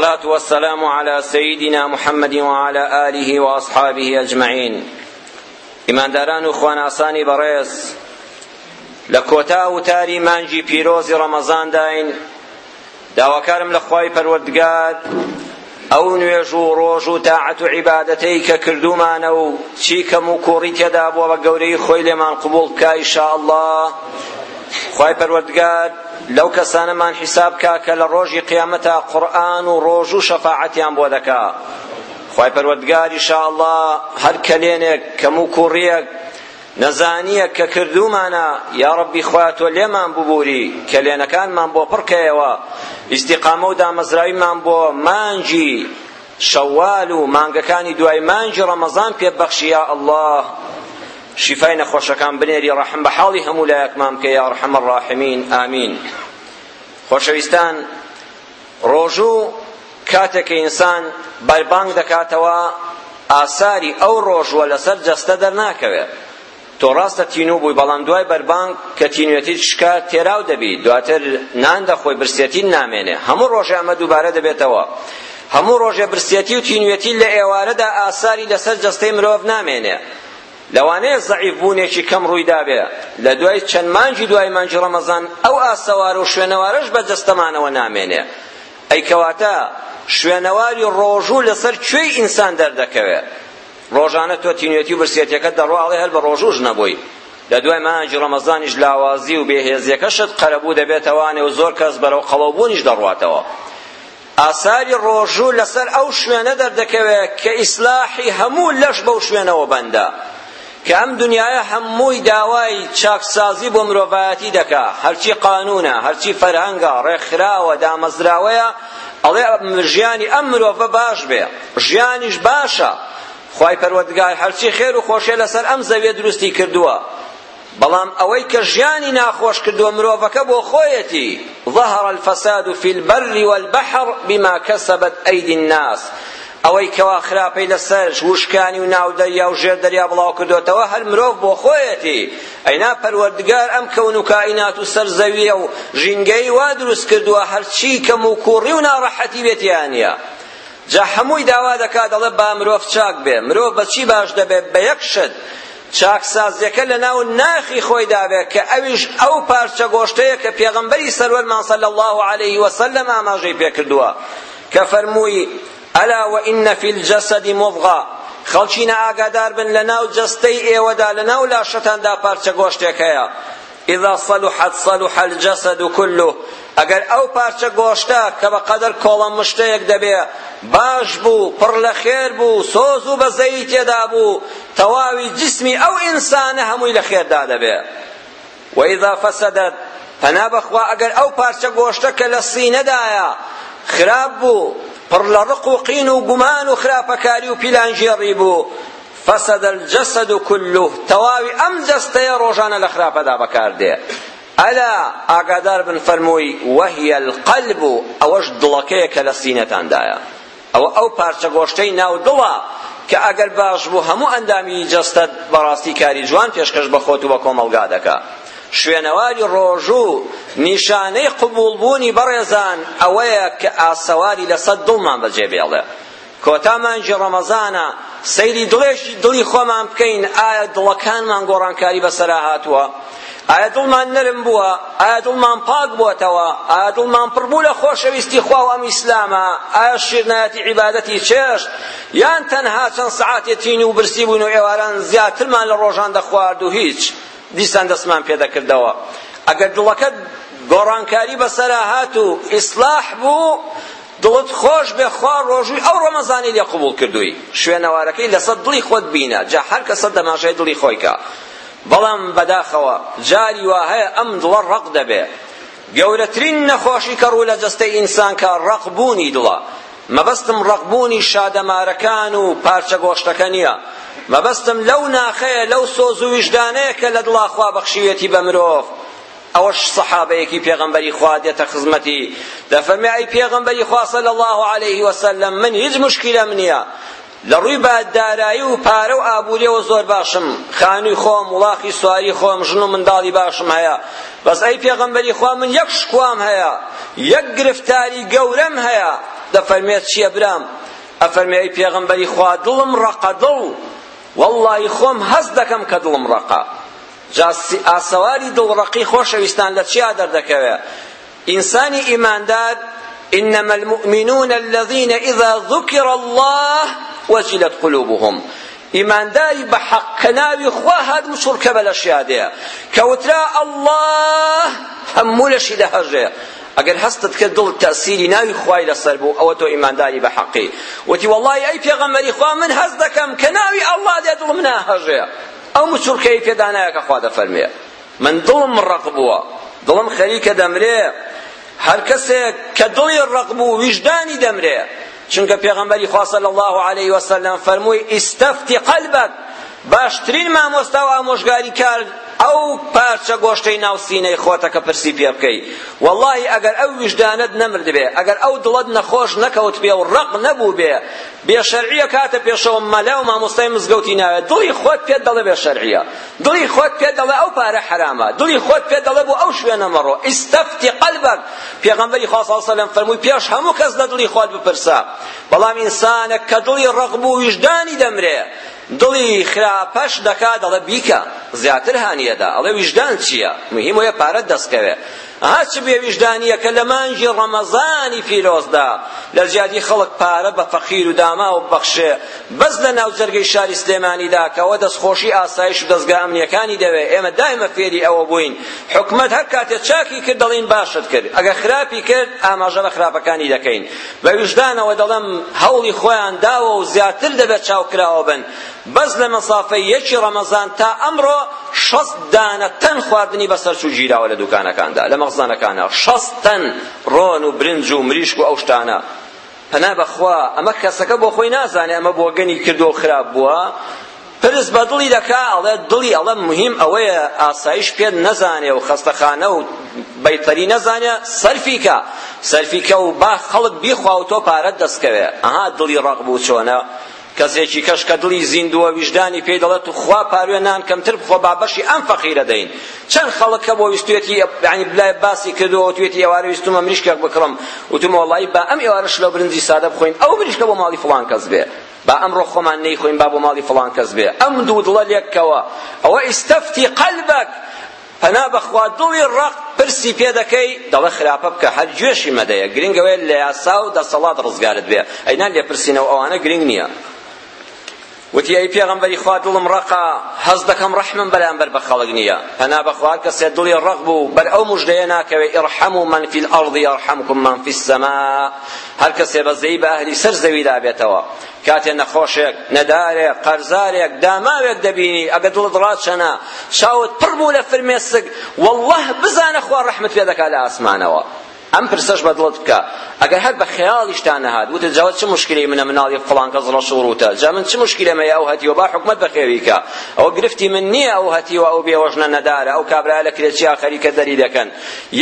الصلاة والسلام على سيدنا محمد وعلى آله وأصحابه أجمعين إمان داران أخوان أساني بريس لكوتا وتاري مانجي بيروز رمضان داين داواكارم لخواي پروردگار او نوێژو ڕۆژ و تاعەت و عیبادەتەی کە کردومانە و چی کەم و کوڕی تێدا بووە بە گەورەی خۆی لێمان قبوڵ بکە ئینشاءالله خوای پەروەردگار لەو کەسانەمان حیساب کا کە لە ڕۆژی قیامەتە قورآن و ڕۆژ و شەفاعەتیان بۆ دەکا خی پەروەردگار ئینشاءالله هەر کەلێنێک کەم و کوڕیەک نەزانیە کە کردومانە یا ڕەبی خواتۆ لێمان ببووری کەلێنەکانمان بۆ پڕکەیەوە ئیسیقامە و دامەزراویمان بۆ مانجی شەوال و مانگەکانی دوای مانجی ڕەمەزان پێبەخشی یا ئەلله شفای نەخۆشەکان بنێری ڕەحم بە حاڵی هەموو لایەکمان بکە یا ڕحەمە ڕاحمین ئامین خۆشەویستان ڕۆژوو کاتێک ئینسان بەربانگ دەکاتەوە ئاساری ئەو ڕۆژوە لەسەر جەستە دەرناکەوێت تۆ ڕاستە تینوو بووی بەڵام دوای بەربانگ کە تینوێتی شکار تێراو دەبی دواتر نان دەخۆی برسێتی نامێنێ هەموو ڕۆژێ ئەمە دووبارە دەبێتەوە هەموو ڕۆژێ برسێتی و تینوێتی لە ئێوارەدا ئاساری لەسەر جەستەی مرۆڤ نامێنێ لەوانەیە زەعیفبوونێکی کەم ڕوویدا بێ لە دوای چەند مانجی دوای مانجی ڕەمەزان ئەو ئاسەوارە و شوێنەوارەش بەدەستەمانەوە نامێنێ ئەی کەواتە شوێنەواری ڕۆژوو لەسەر کوێی ئینسان دەردەکەوێت ڕۆژانە تۆ تینوێتی و برسێتەکەت دەڕواڵێ هەل بە ڕۆژوش نەبووی لە دوای مانجی ڕەمەزانیش لاوازی و بێهێزیەکەشت قەرەبوو دەبێتەوانێ و زۆر کەس بەرەو قەڵەوبوونیش دەڕواتەوە ئاساری ڕۆژوو لەسەر ئەو شوێنە دەردەکەوێت کە ئیسلاحی هەموو لەش بەو شوێنەوە بەندە کە ئەم دنیاە هەمووی داوای چاکسازی بۆ مرۆڤایەتی دەکا هەرچی قانونە هەرچی فەرهەنگە ڕێکخراوە دامەزراوەیە ئەڵێ ژیانی ئەم مرۆڤە باش بێ ژیانیش باشە خی پەروەردگار هەرچی خێر و خۆشیە لەسەر ئەم زەویە دروستی کردووە بەڵام ئەوەی کە ژیانی ناخۆش کردووە مرۆڤەکە بۆ خۆیەتی ظهر الفساد في البر والبحر بما كسبت أيدي الناس ئەوەی کەوا خراپەی لەسەرش وشکانی و ناو دەریا و ژێر دەریا بڵاو کردوێتەوە هەر مرۆڤ بۆ خۆیەتی ئەینا پەروەردگار ئەم کەون و کائینات و سەرزەویە و ژینگەی وا دروست کردووە هەرچی کەم و کوڕی و ناڕەحەتی بێتیانە جا هەمووی داوا دەکات دەڵێ با مرۆڤ چاک بێ مرۆڤ بەچی باش دەبێت بە یەک شت چاکسازیەکە لە ناو ناخی خۆی دابێت کە ئەویش ئەو پارچە گۆشتەیە کە پێغەمبەری سەروەرمان سەلی الله عليه وسلم ئاماژەی پێکردووە کە فەرمووی ئەلا وئین فی الجەسەدی مضغە خەڵکینە ئاگادار بن لە ناو جەستەی ئێوەدا لە ناو لاشەتاندا پارچە گۆشتێک هەیە إذا صلحت صلح الجسد كله اگر او پارچه گوشته که بقدر کولم مشتیک دبه باش بو پر لخیر بو سوزو بزیت دا بو تواوی جسمی او انسان هموی لخیر داده به و اذا فسدت پنابخوا اگر او پارچه گوشته که لسینه دایا خراب بو پڕ لە ڕق و قین و گومان و خراپەکاری و پیلانژێڕی بوو فسد الجسد كله تواوي ام جسته روزانه لخرافه دا بکار دي الا اقدر بن فرموي وهي القلب اوش دلكه كلسينتان دايا او او پارچه گوشتي ناو دوا که اگر باش بو همو اندامی جستد براستی کاری جوان پیشکش بخوت و کمالگا دکا شوێنەواری ڕۆژوو نیشانەی قبولبوونی بەڕێزان ئەوەیە کە ئاسەواری لەسەد دڵمان بەجێ بێڵێ کۆتامانجی ڕەمەزانە سەیری دڵێشی دڵی خۆمان بکەین ئایا دڵەکانمان گۆڕانکاری بەسەرا هاتووە ئایا دڵمان نرم بووە ئایا دڵمان پاک بووەتەوە ئایا دڵمان پڕبوو لە خۆشەویستی خواو ئەم ئیسلامە ئایا شیرنایەتی عیبادەتی چێش یان تەنها چەند سەعاتێتین و برسی بوون و ئێواران زیاترمان لە ڕۆژان دەخوارد و هیچ دیسان دەسمان پێدەکردەوە ئەگەر دڵەکەت گۆڕانکاری بەسەرا هات و ئیسلاح بوو دڵت خۆش بێ خوا ڕۆژووی ئەو ڕەمەزانی لێ قبول کردووی شوێنەوارەکەی لەسەر دڵی خۆت بینە جا هەر کەسە دەماژەی دڵی خۆیکە بەڵام بەداخەوە جاری وا هەیە ئەم دڵە ڕق دەبێ گەورەترین نەخۆشی کە ڕوو لە جەستەی ئینسانکە ڕقبوونی دڵە مەبەستم ڕقبوونی شادەمارەکان و پارچە گۆشتەکە نییە مەبەستم لەو ناخەیە لەو سۆز و ویژدانەیە کە لە دڵا خوا بەخشیوێتی بە مرۆڤ ئەوەش سەحابەیەکی پێغەمبەری خوا دێتە خزمەتی دەفەرمێ ئەی پێغەمبەری خوا صەلی الله عەلەیه وسەلەم من هیچ مشکیلە من نییە لە ڕووی باددارایی و پارە و ئابووریەوە زۆر باشم خانووی خۆم وڵاقی سواری خۆم ژن و منداڵی باشم هەیە بەس ئەی پێغەمبەری خوا من یەک شکوام هەیە یەک گرفتاری گەورەم هەیە دەفەرمێت چییە برام ئەفەرمێ ئەی پێغەمبەری خوا دڵم ڕەقە دڵ واللهی خۆم هەست دەکەم کە دڵم ڕقە جاسی ئاسەواری دڵڕقی خۆشەویستان لە چیا دەردەکەوێ ئینسانی ئیماندار إنما المؤمنون الذين إذا ذكر الله وجلت قلوبهم إيمان داري بحق كناوي خواهد وشركب لشيادية كوترا الله هم لشي لهجه ئەگەر هەستت کرد دڵ تەسیری ناوی خوای لەسەر بوو ئەوە تۆ ئیمانداری بە حەقی وتی وەڵڵای ئەی پێغەمەری خوا من هەز دەکەم کە ناوی ئەڵڵا دێ دڵ منە هەژێ ئەو مچورکەی پێدانایە کە خوا دەفەرمێ من دڵم ڕق بووە دڵم خەریکە دەمرێ هەر کەسێک کە دڵی ڕق بوو ویژدانی دەمرێ چونکە پێغەمبەری خوا صلی الله علیه وسلم فەرمووی ئیستەفتی قەلبەک باشترین مامۆستا و ئامۆژگاری کار ئەو پارچە گۆشتەی ناو سینەی خۆتە کە پرسی پێ بکەی واللهی ئەگەر ئەو ویژدانت نەمرد بێ ئەگەر ئەو دڵت نەخۆش نەکەوت بێ و ڕق نەبوو بێ بێشەرعیە کاتە پێشەوە مەلا و مامۆستای مزگەوتی ناوێت دڵی خۆت پێت دەڵێ بێشەرعیە دڵی خۆت پێت دەڵێ ئەو پارە حرامە دڵی خۆت پێت دەڵێ بۆ ئەو شوێنە مەڕۆ ئیستەفتی قەلبەک پێغەمبەری خوا سەڵ سەلەم فەرمووی پێش هەموو کەس لە دڵی خۆت بپرسە بەڵام ئینسانە کە دڵی ڕق بوو ویژدانی دەمرێ دڵی خراپەش دەکا دەڵێ بیکە زیاتر هانیەدا ئەڵێ ویژدان چییە مهم ویە پارەت دەستکەوێ هەرچ بێ ویژدانیەکە لە مانجی ڕەمەزانی فیرۆزدا لە زیادی خەڵک پارە بە فەقیر و داما و بەخشێ بەس لە ناو جەرگەی شاری سلێمانیدا کەەوە دەستخۆشی ئاسایش و دەستگا ئەمنیەکانی دەوێ ئێمە دایمە فێری ئەوە بووین حکومت هەر کاتێ چاکی کرد دەڵین باشت کرد ئەگە خراپی کرد ئاماژە بە خراپەکانی دەکەین بە ویژدانەوە دەڵێم هەوڵی خۆیان داوە و زیاتر دەبێت چاوکراوە بن بەس لە مەسافەی یەکی ڕەمەزان تا ئەمڕۆ شەست دانە تەن خواردنی بەسەرچوو گیراوە لە دوکانەکاندا لە مەخزانەکانە شەست تەن ڕۆن و برنج و مریشک و ئەو شتانە پەنا بەخوا ئەمە کەسەکە بۆ خۆی نازانێ ئەمە بۆ گەنی کردو خراپ بووە پرس بە دڵی دەکا ئەڵێ دڵی ئەڵە مهم ئەوەیە ئاسایش پێت نەزانێ و خەستەخانە و بەیتەری نەزانێ سەرفیکە سەرفیکە و با خەڵک بیخوا و تۆ پارەت دەستکەوێ ئەها دڵی ڕق بوو چۆنە کەسێکی کەش کە دڵی زیندووە ویژدانی پێی دەڵێت و خوا پاروێنان کەمتر بخۆ با بەشی ئەم فەقیرە دەین چەند خەڵک کە بۆ ویستوێتی یعنی بلای باسی کردەوە توێتی ئێوارە ویستومە مریشکێک بکڕم وتمە وەڵی با ئەم ئێوارەش لە برنجی سادە بخۆین ئەو مریشکە بۆ ماڵی فڵان کەس بێ با ئەمڕۆ خۆمان نەیخۆین با بۆ ماڵی فڵان کەس بێ ئەم دوو دڵە لێکەوە ئەوە ئیستەفتی قەلبەک پنا بخوا دڵی ڕق پرسی پێ دەکەی دەڵێ خراپە بکە هەر گوێشی مەدەیە گرنگەوەی لە یاسا و دەسەڵات ڕزگارت بێ ئەینا لێپرسینەوە ئەوانە گرنگ نییە وتی ئەی پێغەمبەری خوا دڵم ڕقا هەز دەکەم ڕەحمم بەرامبەر بە خەڵک نییە هەنا بەخوا کەسێ دڵی ڕق بوو بەر ئەو مژدەیە ناکەوێ ئیڕحەمو من فی الأرض یەرحەمکم من فی السەما هەر کەسێ بەزەی بە ئەهلی سەر زەویدا بێتەوە کاتێ نەخۆشێک نەدارێک قەرزارێک داماوێک دەبینی ئەگە دڵت ڕاچەنا شاوت پڕ بوو لە فرمێسک وەڵڵەه بزانە خوا ڕەحمت پێ دەکات لە ئاسمانەوە ئەم پرسەش بەدڵت بکە ئەگەر هەر بە خەیاڵیشتان نەهات وتە جاوە چه مشکلی منە مناڵی فڵان کەس ڕەشوڕوتە جا من چه مشکلە مەیە ئەو هەتیوە با حکومەت بەخێویکە ئەو گرفتی من نییە ئەو هەتیوە ئەو بێوەژنە نەدارە ئەو کابرا لە کرێچی ئاخەریکە دەری دەکەن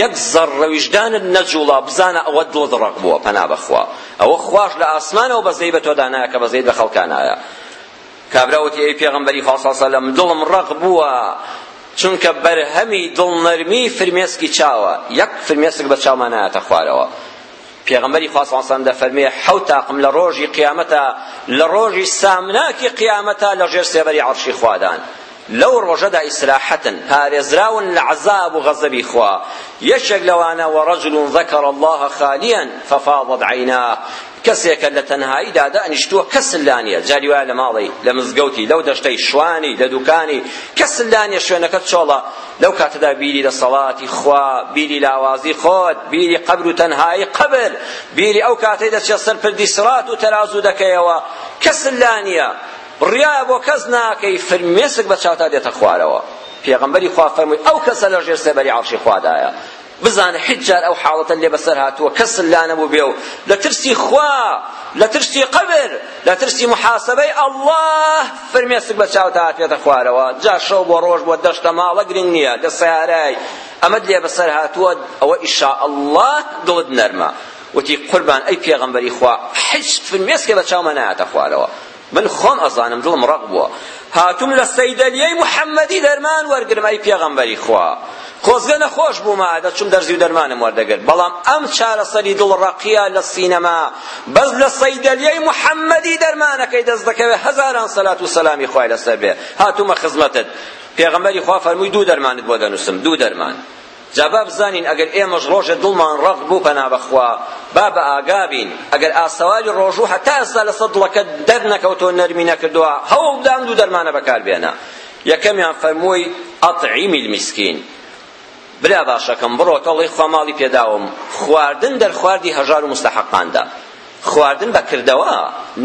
یەک زەڕەویشدانت نەجوڵا بزانە ئەوە دڵ دڕق بووە پەنا بەخوا ئەوە خوش لە ئاسمانەوە بەزەی بە تۆ دانایە کە بەزەی بە خەڵکانایە کابراوتی ئەی پێغەمبەری خاصە سەلەم دڵم ڕق بووە چونکە بەرهەمی دڵنەرمی فرمێسکی چاوە یەک فرمێسک بە چاومان نایەتە خوارەوە پێغەمبەری خوا صلی الله علیه و سلم حوت عقم لروجی قیامتا لروجی سامناکی قیامتا لجر سیبری عرشی خوادان لو رجدا إصلاحة هارزراو العذاب غضب إخوة يشق لوانا ورجل ذكر الله خاليا ففاضت عيناه کەسێکە لە تەنهاییدا دانیشتووە کەس لا نیە جاری وایە لە ماڵی لە مزگەوتی لەو دەشتەی شوانی لە دوکانی کەس لا نیە شوێنەکەت چۆڵە لەو کاتەدا بیری لە سەڵاتی خوا بیری لە ئاوازی خۆت بیری قەبر و تەنهایی قەبر بیری ئەو کاتەی دەچێت سەر پردی سڕات و تەرازوو دەکەیەوە کەس لا نیە ڕیا بۆ کەس ناکەی فرمێسک بە چاوتا دێتە خوارەوە پێغمبەری خوا فەرمووی ئەو کەسە لەژێر سێبەری عەرشی خوادایە بزانه حجار او حالتا لێ بەسەر هاتووە کەس لا نەبوو بێ و لە ترسی خوا لە ترسی قبر لە ترسی محاسبەی ئەڵڵاه فەرمێسک بە چاوتا هاتوێتە خوارەوە جا شەو بۆ ڕۆژ بۆ دەشتە ماڵە گرنگ نییە دە سیارای ئەمەد لێ بەسەر هاتووە ئەوە ئیشاء ئەڵڵاه دڵت نەرمە وتی قوربان ئەی پێغەمبەری خوا حج فەرمێسکە بە چاومە نایاتە خوارەوە من خۆم ئەزانم دڵم ڕق بووە هاتوم لە سەیدەلیەی محەممەدی دەرمان وەرگرم ئەی پێغەمبەری خوا خۆزگە نەخۆش بوومە دەچوم دەرزی و دەرمانم وەردەگرت بەڵام ئەم چارەسەری دڵڕەقیە لە سینەما بەس لە سەیدەلیەی محەممەدی دەرمانەکەی دەست دەکەوێت هەزاران سەلات و سەلامی خوای لەسەر بێ هاتوومە خزمەتت پێغەمبەری خوا فەرمووی دوو دەرمانت بۆ دەنووسم دوو دەرمان جابا بزانین ئەگەر ئێمەش ڕۆژە دڵمان ڕق بوو پەنا بەخوا با بە ئاگابین ئەگەر ئاسەواری ڕۆژوو هەتا ئێستا لە سەد دڵەکە دەرنەکەوتۆ نەرمی نەکردووە هەوڵ بدان دوو دەرمانە بەکاربێنە یەکەمیان فەرمووی ئەطعیمی المسکین برا باشەکەم بڕۆ تەڵی خوا ماڵی پێداوم خواردن دەرخواردی هەژار و مستەحەقاندا خواردن بە کردەوە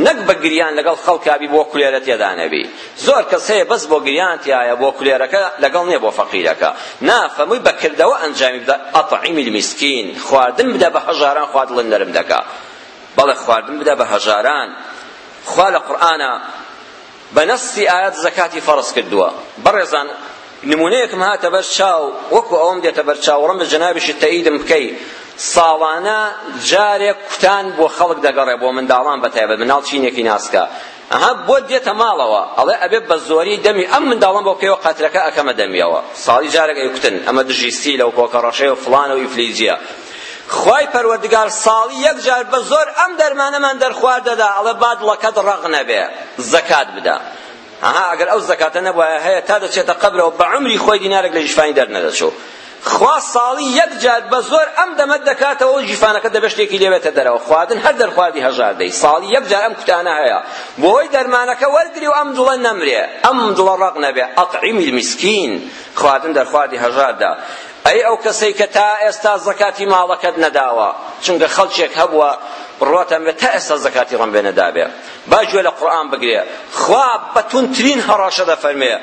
نەک بە گریان لەگەڵ خەڵکابی بۆ کولێرە تێدا نەبی زۆر کەس هەیە بەس بۆ گریان تایە بۆ کولێرەکە لەگەڵ نییە بۆ فەقیرەکە نا فەمووی بە کردەوە ئەنجامی بدە ئەطعیمی المسکین خواردن بدە بە هەژاران خواردڵن نەرم دەکا بەڵێ خواردن بدە بە هەژاران خوا لە قورئانە بە نەسی ئاەت زەکاتی فەرز کردووە بەڕێزان نمونەیەکم هاتە بەر چاو وەکو ئەوم دێتە بەر چاوەڕم بە جەنابیشی تەئیدم بکەی ساڵانە جارێک کوتان بۆ خەڵک دەگەڕێ بۆ منداڵان بەتایبەت مناڵ چینێکی ناسکە ئەها بۆ دێتە ماڵەوە ئەڵێ ئەبێ بە زۆری دەمی ئەم منداڵان بۆ پێوە قەترەکە ئەکەمە دەمیەوە ساڵی جارێک ئەیکوتن ئەمە دژی سیلە و کۆکەڕەشەی و فڵانە و ئیفلیجیە خوای پەروەردگار ساڵی یەک جار بە زۆر ئەم دەرمانەمان دەرخوار دەدا ئەڵێ بادڵەکەت ڕەق نەبێ زەکات بدە ئەها ئەگەر ئەو زەکاتە نەبووە هەیە تا دەچێتە قەبرەوە بە عمری خۆی دینارێک لە ژیفانی دەرنەدەچوو خوا ساڵی یەک جار بە زۆر ئەم دەمە دەکاتەوە و ژیفانەکە دەبە شتێکی لێوێتە دەرەوە خواردن هەر دەرخواردی هەژاردەی ساڵی یەک جار ئەم کوتانە هەیە بۆهۆی دەرمانەکە وەرگری و ئەم جوڵە نەمرێ ئەم جوڵە ڕق نەبێ ئەطعیمی المسکین خواردن دەرخواردی هەژاردا ئەی ئەو کەسەی کە تا ئێستا زەکاتی ماڵەکەت نەداوە چونکە خەڵکێک هەبووە بڕاتەم بێت تا ئێستا زەکاتی ڕەمبێ نەدابێ باش گوێ لە قورئان بگرێ خوا بەتونترین هەڕاشە دەفەرمێ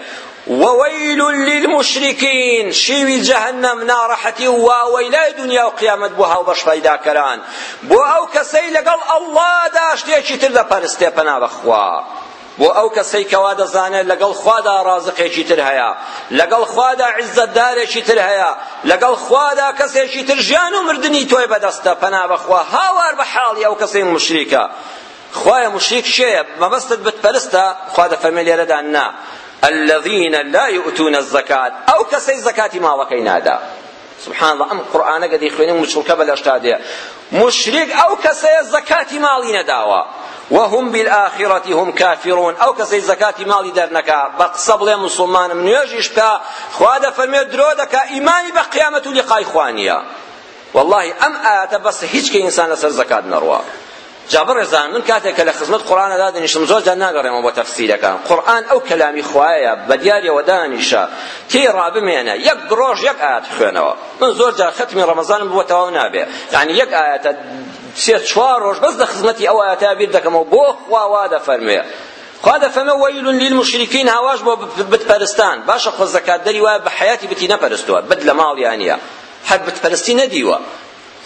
وويل للمشركين شيوي جهنم نارحتي وويلاي دنيا وقيامت بوها وبش فايدا كران بو او كسي لقل الله داش تيشي تر دا پرستي پنا بخوا بو او كسي كوادا زانه لقل خوادا رازقي شي تر هيا لقل خوادا عزت داري شي تر هيا لقل خوادا كسي شي تر جانو مردني توي بدستا پنا بخوا هاوار بحالي او كسي مشركه خوای مشرک شێ مەبەستت بت پەرستە خوا دە فەرمی لێرەدا نا الذين لا يؤتون الزكاة أو كسي زكاة ما وكينادا سبحان الله أم قرآن قد يخويني مشركة بالأشتادية مشرك أو كسي زكاة مالي نداوا وهم بالآخرة هم كافرون أو كسي زكاة مالي درنكا بقصب لي مسلمان من يجيش با خواد فرمي درودك إيماني بقيامة لقاء إخوانيا والله أم آيات بس هيك إنسان لسر زكاة نروا جابر رزانن کاتێک لە خزمەت قورآن دا دنیشم زۆر جان ناگەڕێمەوە بۆ تەفسیرەکان قورآن ئەو کەلامی خوایە بە دیاریەوە دانیشە تێی ڕابمێنە یەک ڕۆژ یەک ئاەت بخوێنەوە من زۆر جار ختمی ڕەمەزانم بۆ تەواو نابێ یعنی یەک ئاەتە سێ چوار ڕۆژ بەس لە خزمەتی ئەو ئاەتە بیر دەکەمەوە بۆ خواوا دەفەرمێ خوا دەفەمە وەیل للمشرکین هاواش بۆ بتپەرستان باشە خۆ زەکات دەری وایە بە حەیاتی بتی نەپەرستووە بد لە ماڵیان نیە حەد بتپەرستی نەدیوە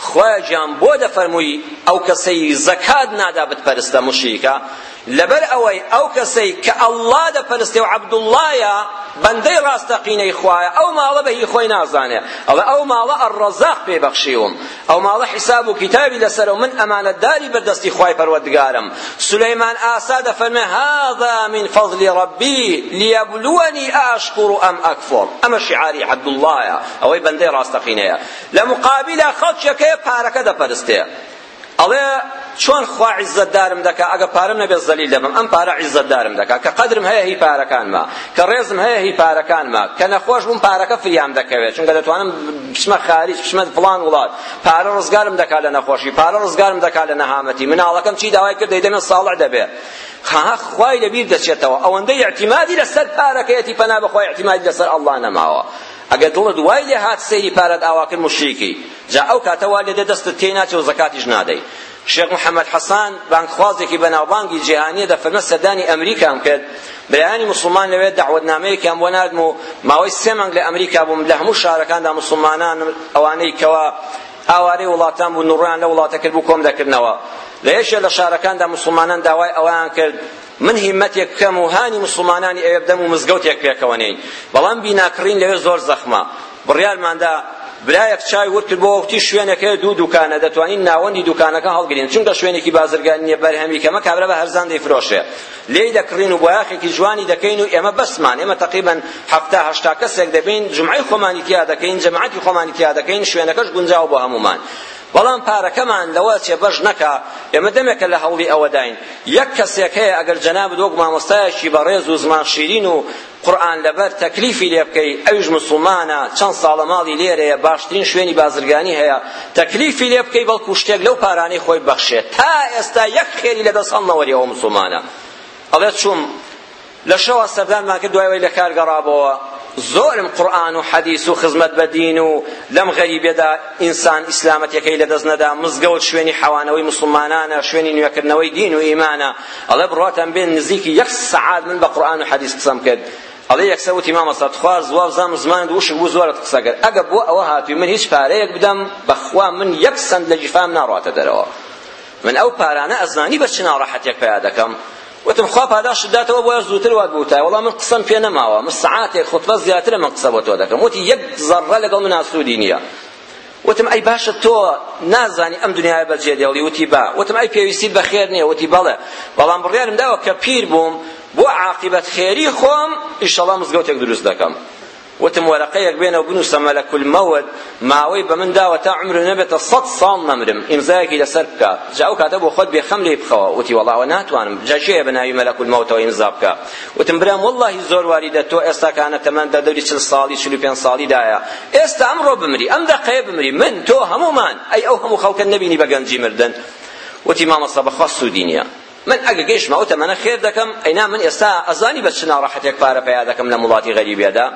خواجان بۆ دەفەرمووی ئەو کەسەی زەکات نادا بتپەرستە مشریکە لبر اوي او كسي كالله ده فلسطين عبد الله يا بندي راستقيني خوايا او ما الله به خوي نازانه او او ما الله الرزاق ببخشيهم او ما الله حساب كتابي لسر من امانه داري بردستي خوي پروردگارم سليمان اساد فما هذا من فضل ربي ليبلوني اشكر ام اكفر اما شعاري عبد الله يا او بندي راستقيني لمقابله خلق شكه پاركه ده فلسطين الله چۆن خوا عیزەتدارم دەکا ئەگە پارەم نەبێت زەلیل دەبم ئەم پارە عیزەتدارم دەکا کە قەدرم هەیە هی پارەکانما کە ڕێزم هەیە هی پارەکانما کە نەخۆش بووم پارەکە فریام دەکەوێت چونکە دەتوانم بچمە خارج بچمە فڵان وڵات پارە ڕزگارم دەکا لە نەخۆشی پارە ڕزگارم دەکا لە نەهامەتی مناڵەکەم چی داوای کرد دەیدەمێت ساڵح دەبێت خەها خوای لەبیر دەچێتەوە ئەوەندەی اعتیمادی لەسەر پارەکەیەتی پەنا بەخوای اعتیمادی لەسەر ئەڵڵا نەماوە ئەگە دڵت وای لێ هات سەیری پارەت ئاواکرد مشریکی جا ئەو کاتەوا لێدە دەستت تێی ناچێ و زەکاتیش نادەی شێخ محەممەد حەسان بانکخوازێکی بەناوبانگی جیهانیە دەفەرمە سەردانی ئەمریکام کرد برایانی مسلمان لەوێ داوەتنامەیەکیان بۆ نردم و ماوەی سێ مەنگ لە ئەمریکا بووم لە هەموو شارەکاندا مسلمانان ئەوانەی کەوا ئاوارەی وڵاتان بوو نوڕیان لە وڵاتە کرد بوو کۆم دەکردنەوە لە یەشێ لە شارەکاندا مسلمانان داوای ئەویان کرد من هیمەتێک بکەم و هانی مسلمانانی ئەوێ بدەم و مزگەوتێک پێکەوەنەی بەڵام بیناکڕین لەوێ زۆر زەخمە بڕیارماندا برایەک چای ورکرد بۆ وەختی شوێنەکە دوو دوکانە دەتوانین ناوەندی دوکانەکە هەڵگرین چونکە شوێنێکی بازرگانی نیە بەرهەمی کەمە کابرا بە هەرزان دەیفرۆشێ لێی دەکڕین و بۆیاخێکی جوانی دەکەین و ئێمە بەسمان ئێمە تقریبا هەفتە هەشتا کەسێک دەبین جمعەی خۆمانی تیا دەکەین جەماعەتی خۆمانی تیا دەکەین شوێنەکەش گونجاو بۆ هەمومان بەڵام پارەکەمان لەوە چێ بەش نەکا ئێمە دەمێکە لە هەوڵی ئەوە داین یەک کەسێک هەیە ئەگەر جەناب دۆک مامۆستایەکی بەڕێز و زمان شیرین و قورآن لەبەر تەکلیفی لێ بکەی ئەویش مسلمانە چەند ساڵە ماڵی لێرەیە باشترین شوێنی بازرگانی هەیە تەکلیفی لێ بکەی بەڵکو شتێک لەو پارانەی خۆی بەخشێت تا ئێستا یەک خێری لەدەست هەڵ نەوەریەوە مسلمانە ئەڵێ چوم لە شەوە سەردانمان کرد دوای وی لە کار گەڕابەوە زۆرم قورآن و حەدیث و خزمەت بە دین و لەم غەریبێدا ئینسان ئیسلامەتەکەی لەدەست نەدا مزگەوت شوێنی حەوانەوەی مسلمانانە شوێنی نوێکردنەوەی دین و ئیمانە ئەڵێ بڕاتەم بێن نزیکی یەک سەعات من بە قورآن و حەدیث قسەم کرد ئەڵێ یەکسە وتی مامەسەد خوا زواب زام زمان وشک بوو زۆرت قسە کرد ئەگە بۆ ئەوە هاتووی من هیچ پارەیەک بدەم بەخوا من یەک سند لە جیفام ناڕاتە دەرەوە من ئەو پارانە ئەزانی بە چ ناڕەحەتێک پیا دەکەم وتم خوا پاداش داتەوە بۆ زووتر وات بووتای وڵام من قسەم پێ نەماوە من سعاتێک خوتبە زیاترە من قسە بۆ تۆ دەکەم وتی یەک زەڕە لەگەڵ من ئاسوودی نییە وتم ئەی باشە تۆ نازانی ئەم دنیای بەجێ دێڵی وتی با وتم ئەی پێویستیت بەخێر نییە وتی بەڵێ بەڵام بڕیارم داوە کە پیر بووم بۆ عاقبەت خێری خۆم ئیشەڵا مزگەوتێک دروست دەکەم وتم وەرەقەیەک بێنەوە بنووسە مەلەکول مەوت ماوەی بە من داوە تا عمر نەبێتە سەد ساڵ نەمرم ئیمزایەکی لەسەر بکە جا ئەو کاتە بۆ خۆت بێخەم لێ بخەوە وتی وەڵاوە ناتوانم جا شێیە بە ناوی مەلەکول مەوتەوە ئیمزا بکە وتم برام وەڵڵاهی زۆر واریدە تۆ ئێستاکانە تەمەندە دەوری چل ساڵی چل و پێنج ساڵیدایە ئێستا ئەمڕۆ بمری ئەم دەقەیە بمری من تۆ هەمومان ئەی ئەو هەموو خەڵکە نەبینی بە گەنجی مردن وتی مامەستا بەخوا سوودی نییە من ئەگە گەیشتمەوە تەمەنە خێر دەکەم ئەینا من ئێستا ئەزانی بە چ ناڕەحەتێک پارە پەیا دەکەم لە مڵاتی غەریبیەدا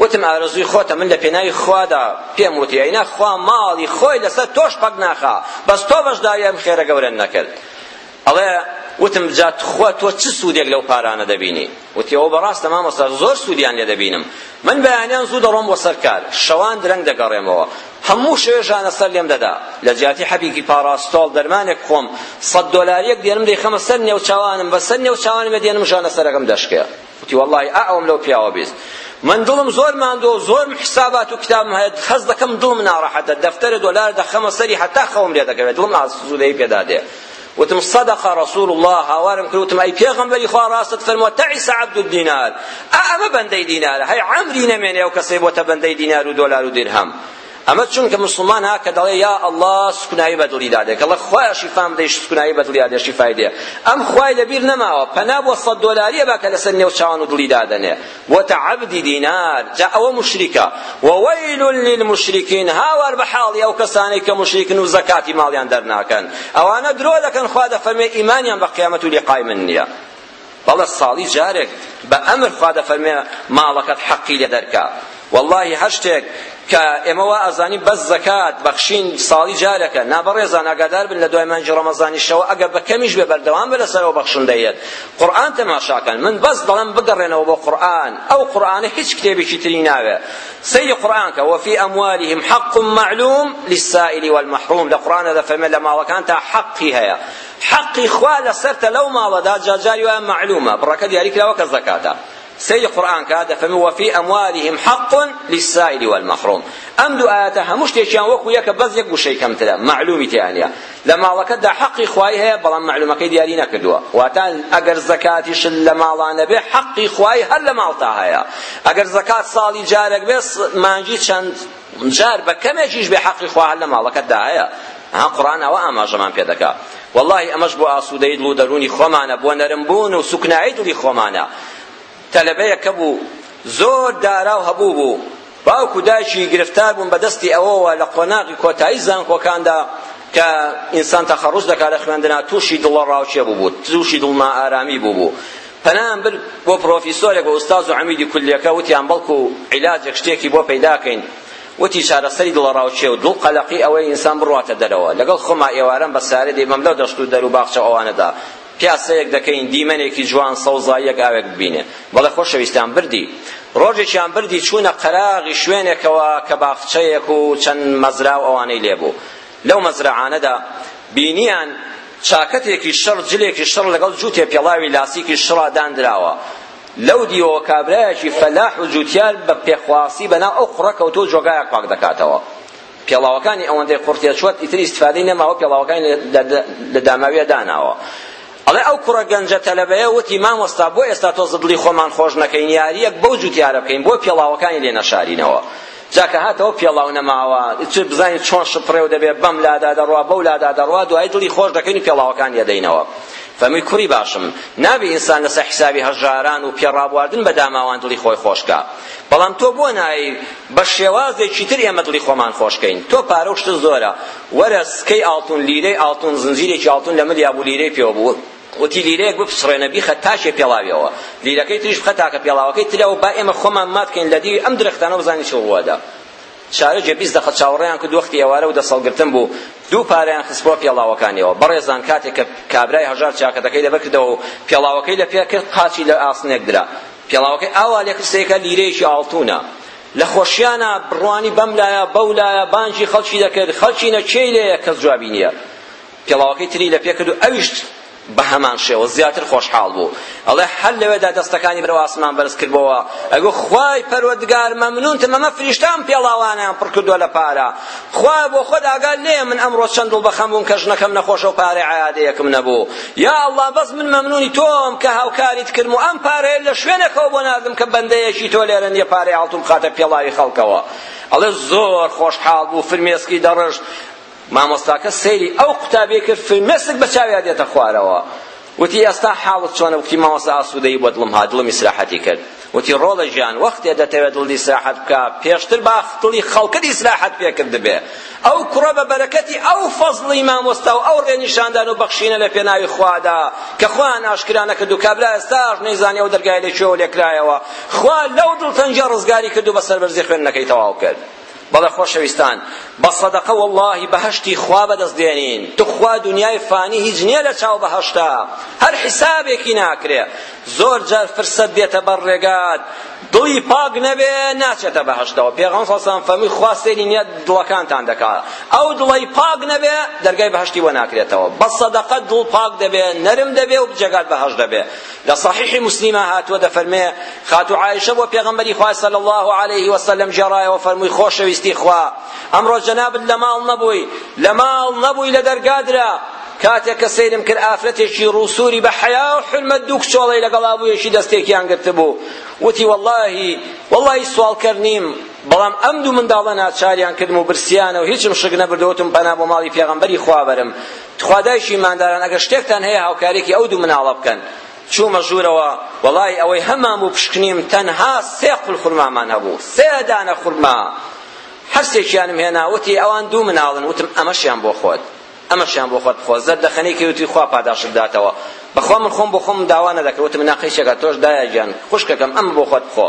وتم ئارزوی خۆتە من لە پێناوی خوادا پێم وتی ئەینا خوا ماڵی خۆی لەسەر تۆش پەک ناخا بەس تۆ بەشدایم خێرە گەورە نەکرد ئەڵێ وتم جات خوا تۆ چ سوودێک لەو پارانە دەبینی وتی ئەوە بەڕاست مامۆستا زۆر سوودیان لێ دەبینم من بەیانیان زوو دەڕۆم بۆ سەرکار شەوان درەنگ دەگەڕێمەوە هەموو شێژانە سەر لێم دەدا لە جیاتی حەبیکی پاراستۆڵ دەرمانێک خۆم سەد دۆلاریەک دێنم دەیخەمە سەر نێوچاوانم بە سەر نێوچاوانمە دێنم ژانە سەرەکەم دەشکێ وتی وەڵڵی ئەوم لەو پیاوە بیست من دڵم زۆر ماندۆ زۆر حسابات و کتابم هەیە خەز دەکەم دڵم ناڕەحەتە دەفتەرە دۆلار دەخەمە سەری هەتا خەوم لێ دەکەوێت دڵم ئاسوودەی پێدا دێ وتم صدق رسول الله هاوارم كل وتم أي بيغمبري خوا راست فرموا تعيس عبد الدينار أما بندي دينار هاي عمري نمين يو كسيب وتبندي دينار ودولار ودرهم ئەمە چونکە مسلمان ها کە دەڵێ یا ئەڵڵا سکونایی بەدڵی دادێ کە لە خۆیشی فام دەیش سکونایی بەدڵی دادێشی فایدێ ئەم خوای لەبیر نەماوە پەنا بۆ سەد دۆلاریە با کە لەسەر نێو چاوان و دڵی دادەنێ وەتە عەبدی دینار جا ئەوە مشریکە وەوەیل للمشریکین هاوار بە حاڵی ئەو کەسانەی کە مشریکن و زەکاتی ماڵیان دەرناکەن ئەوانە درۆ دەکەن خوا دەفەرمێ ئیمانیان بە قیامەت و لقای من نییە بەڵە ساڵی جارێک بە ئەمر خوا دەفەرمێ ماڵەکەت حەقی لێ دەرکات والله هەشتێک کە ئێمەوە ئازانی بەس زەکات بەخشین ساڵی جارەکە نابڕێزان ئاگادار بن لە دوای مانجی ڕەمەزانی شەوە ئەگەر بە کەمیش بێ بەردەوام بێ لەسەرەوە بەخشندەیەت قورئان تەماشاکەن من بەس دەڵێم بگەڕێنەوە بۆ قورئان ئەو قورئانە هیچ کتێبێکی تری ناوێ سەیری قورئان کە وەفی ئەموالهم حەق معلوم للسائل والمحروم لە قورئانە دەفەرمێ لە ماڵەکان تا حەقی هەیە حەقی خوا لەسەرتە لەو ماڵەدا جاجاری وایە معلومە بڕەکە دیاریکراوە کە زەکاتە سي قرآن كاد فمن وفي أموالهم حق للسائل والمحروم أم دو آيات همش تيشان وكو يك بز يك بشي كم تلا معلومي تانية لما لقد حقي خوايها بلا معلومة كي ديالينا كدوا واتان أجر زكاة شل لما لانا به حقي خواي هل لما لطاها أجر زكاة صالي جارك بس ما نجيت شان جار بكم يجيش بحقي خواي هل لما لقد داها ها قرآن أو أما جمان بيدك والله أمش بو آسوديد لو دروني خمانة بو نرمبون وسكناعيد لي خمانة تەلەبەیەکە بوو زۆر داراو هەبوو بوو باوکو داشی گرفتار بوون بە دەستی ئەوەوە لە قۆناغی کۆتایی زانکۆکاندا کە ئینسان تەخەڕوش دەکات لە خوێندنا تووشی دڵە ڕاوچێ بوو بوو تووشی دڵنا ئارامی بوو بوو پەنان بر بۆ پرۆفیسۆرێک بۆ ئوستاز و عەمیدی کولیەکە وتیان بەڵکو عیلاجێک شتێکی بۆ پەیداکەین وتی چارەسەری دڵە ڕاوچێ و دڵ قەلەقی ئەوەی ئینسان بڕواتە دەرەوە لەگەڵ خۆما ئێوارەم بە سارێ دەیمەم لەو دەشت و دەرو باخچە ئەوانەدا پیاسەیەک دەکەین دیمەنێکی جوان سەوزاییەک ئاوێک ببینێ بەڵێ خۆشەویستان بردی ڕۆژێکیان بردی چوونە قەراغی شوێنێکەوە کە باخچەیەک و چەند مەزرا و ئەوانەی لێبوو لەو مەزرعانەدا بینیان چاکەتێکی شەڕ جلێکی شەڕ لەگەڵ جووتێ پێڵاوی لاسیکی شڕا دانراوە لەو دیەوە کابرایەکی فەلاح و جووتیار بە پێخواسی بەنا ئەو قوڕەکەوتۆ جۆگایەک پاک دەکاتەوە پێڵاوەکانی ئەوەندەی قورتێ چوەت ئیتر ئیسفادەی نەماوە پێڵاوەکانی لە داماویە داناوە ئەڵێ ئەو کوڕە گەنجە تەلەبەیە وتی مام وەستا بۆ ئێستا تۆ زدلی خۆمان خۆش نەکەین یاریەک بەو جوتیارە بکەین بۆ پێڵاوەکانی لێ نەشارینەوە جاکە هاتەوە پێڵاو نەماوە چ بزانین چۆن شپڕێ و دەبێت بەم لادا دەڕوا بەو لادا دەڕوا دوای دڵی خۆش دەکەین و پێڵاوەکان لێدەینەوە فەمی کوڕی باشم نابی ئینسان لەسەر حیسابی هەژاران و پێڕابواردن بە داماوان دڵی خۆی خۆشکە بەڵام تۆ بۆ نایی بە شێوازێکی تر ئێمە دڵی خۆمان خۆشکەین تۆ پارە و شتە زۆرە وەرە سکەی ئاڵتون لیرەی ئاڵتون زنجیرێکی ئاڵتون لە ملیابوو لیرەی پێوە بوو وتی لیرەیەک بپسڕێنە بیخە تاشێ پێڵاویەوە لیرەکەی تریش بخە تاکە پێڵاوەکەی ترەوە با ئێمە خۆمان مات بکەین لە دیوی ئەم درختانە بزانین چی ڕوادا شارە جێبیست دەخە چاوەڕێیان کرد وەختی ئێوارە و دەسەڵگرتن بوو دوو پارەیان خستبووە پێڵاوەکانیەوە بەڕێزان کاتێک کە کابرای هەژار چاکەتەکەی لەبەر کردەوە و پێڵاوەکەی لە پێ کرد قاچی لە ئاسنێک درا پێڵاوەکەی ئاوا لێکردسێکە لیرەیەکی ئاڵتوونە لە خۆشییانە بڕوانی بەم لایە بەو لایە بانجی خەڵکی دەکرد خەڵکی نەچەی لێیە کەس جوابی نییە پێڵاوەکەی تری لە پێ کرد و ئەویشت بە هەمان شێوە زیاتر خۆشحاڵ بوو ئەڵێ هەر لەوێدا دەستەکانی برەوە ئاسمان بەرز کردبەوە ئەگو خوای پەروەردگار مەمنونتم ئەمە فریشتان پێڵاوانیان پڕ کردووە لە پارە خوای بۆ خۆت ئاگال نێ من ئەمڕۆ چەند دڵ بەخەم بوون کە ژنەکەم نەخۆشە و پارەی عیادەیەکم نەبوو یا ئەڵڵا بەس من مەمنونی تۆم کە هاوکاریت کردم و ئەم پارەیە لە شوێنەکەەوە بۆ ناردم کە بەندەیەکی تۆ لێرە نیە پارەی هەڵتم خاتە پێڵاوی خەڵکەوە ئەڵێ زۆر خۆشحاڵ بوو فرمێسکی دەڕژ مامۆستاکە سەیری ئەو قوتابەیە کرد فرمێسک بە چاویا دێتە خوارەوە وتی ئێستا حاڵت چۆنە وتی مامۆستا ئاسوودەی بۆ دڵم ها دڵم ئیسراحەتی کرد وتی ڕۆڵە ژیان وەختێ دەتەوێت دڵی ئیسراحەت بکە پێشتر با دڵی خەڵکت ئیسراحەت پێکرد بێ ئەو کوڕە بە بەرەکەتی ئەو فەزڵی مامۆستا و ئەو ڕێنیشاندان و بەخشینە لە پێناوی خوادا کە خوا ناشکرا نەکرد و کابرا ئێستاش نەیزانێ و دەرگای لێ چێوە لێکرایەوە خوا لەو دڵتەنجە ڕزگاری کرد و بەسەر بەرزی خوێندنەکەی تەواو کرد بەڵە خۆشەویستان بە سەدەقە وەڵڵاهی بەهەشتی خوا بەدەستدێنین تو خوا دنیای فانی هیچ نییە لە چاو بەهەشتا هەر حیسابێکی ناکرێ زۆر جار فرسەت دێتە بەر ڕێگات دڵی پاک نەبێ ناچێتە بەهشتەوە پێغەم سەسەم فەرمی خوا سەیری نیە دڵەکانتان دەکات ئەو دڵی پاک نەبێ دەرگای بەهشتی بۆ ناکرێتەوە بە سەدەقەت دڵ پاک دەبێ نەرم دەبێ و جەگات بەهەشت دەبێ لە صحیحی مسلیمە هاتووە دەفەرمێ خاتو عایشە بۆ پێغەمبەری خوا صلی الله علیه وسلم جێڕایەوە فەرمووی خۆشەویستی خوا ئەمڕۆ جەنابت لە ماڵ نەبووی لە ماڵ نەبووی لە دەرگادرا کاتێک کە سیرم کرد ئافرەتێکی ڕووسوری بە حیا و حلمە دوو کچۆڵی لەگەڵا بوویەشی دەستێکیان گرت بوو وتی واللهی واللهی سوالکەر نیم بەڵام ئەم دوو منداڵە ناچاریان کردم و برسیانە و هیچم شک نەبردەوتم پەنا بۆ ماڵی پێغەمبەری خوابەرم خوادایشی مانداران ئەگەر شتێکتان هەیە هاوکارێکی ئەو دوو مناڵە بکەن چوومە ژوورەوە وەڵای ئەوەی هەمام و پشکنیم تەنها سێ قول خورمامان هەبوو سێ دانە خورما هەرسێکیانم هێنا وتی ئەوان دوو مناڵن وتم ئەمەشیان بۆ خۆت ئەمەشیان بۆ خۆت بخۆ زەر دەخەنەی کەوتی خوا پاداشت داتەوە بەخوا من خۆم بۆ خۆم داوا نەدەکەوت من ناقیشەکە تۆش دایە گیان خوشکەکەم ئەم بۆ خۆت بخۆ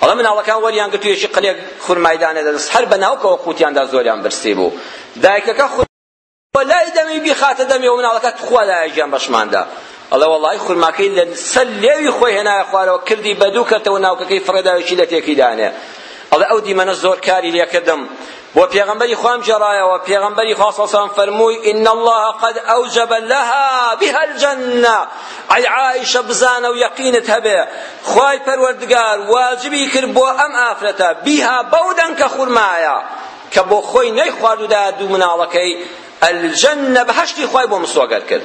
ئەڵە مناڵەکان وەریان گرتو یەکی قەلێک خورمایدانە دەدەست هەر بەناوکەوە قوتیاندا زۆریان برسی بوو دایکەکە خود لای دەمی بیخاتە دەمی و مناڵەکە تخوا دایە گیان بەشماندا ئەڵە وەڵی خورماکەی لە سەر لێوی خۆی هێنایە خوارەوە کردی بەدوو کەتەوە ناوکەکەی فڕێداوێکی لە تێکی دانێ ئەڵە ئەو دیمەنە زۆر کاری لێ کردم وبيغنبري خوام جرايا وبيغنبري خاصة فرموي إن الله قد أوجب لها بها الجنة أي عائشة بزانا ويقين تهبه خواي پروردگار واجبي كربو أم آفرتا بها بودا كخرمايا كبو خوي نيخوارد دا دو منالكي الجنة بهشتي خواي بو مصوغر كرد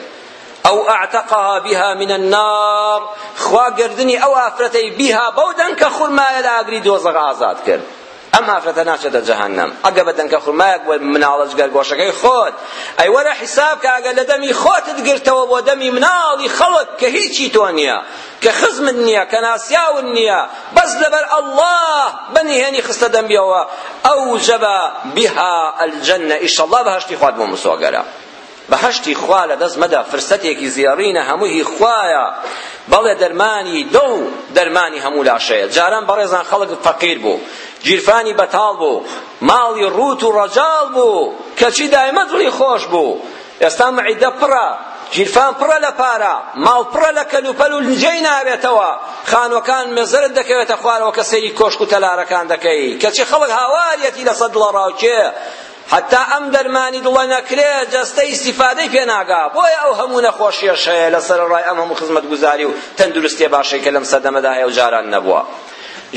او اعتقها بها من النار خوا گردنی او آفرتي بها بودا كخرمايا لا اقري دوزغ آزاد كرد ئەم هافرەتە ناچێتە جەهەنەم ئەگە بە دەنکە خورمایەک بۆ مناڵەجگەر گۆشەکەی خۆت ئەی وەرە حیساب کە ئەگە لە دەمی خۆتت گرتەوە بۆ دەمی مناڵی خەڵک کە هیچی تۆ نییە کە خزمت نییە کە ناسیاون نییە بەس لەبەر ئەڵڵاه بەنیهێنی خستە دەمبیەوە ئەو جەبە بیها ئەلجەنە ئیشەڵڵا بەهەشتی خوات بۆ مسۆگەرە بەهشتی خوا لە دەست مەدا فرسەتێکی زیێڕینە هەمووی خوایە بەڵێ دەرمانی دڵ دەرمانی هەموو لاشەیە جاران بەڕێزان خەڵک فەقیر بوو گیرفانی بەتاڵ بوو ماڵی ڕوت و ڕەجاڵ بوو کەچی دایمە دڵی خۆش بوو ئێستا مەعیدە پڕە گیرفان پڕە لە پارە ماڵ پڕە لە کەلوپەل و لنجەی نابێتەوە خانوەکان مێزرت دەکەوێتە خوارەوە کە سەیری کۆشک و تەلارەکان دەکەی کەچی خەڵک هاوارەتی لەسەر دڵە ڕاوچێ حتا ئەم دەرمانی دڵە نەکرێ جەستە ئیسیفادەی پێ ناگا بۆیە ئەو هەموو نەخۆشیەشەیە لەسەر ڕای ئەم هەموو خزمەتگوزاری و تەندروستێ باشەی کە لەم سەدەمەدا هەیە و جاران نەبووە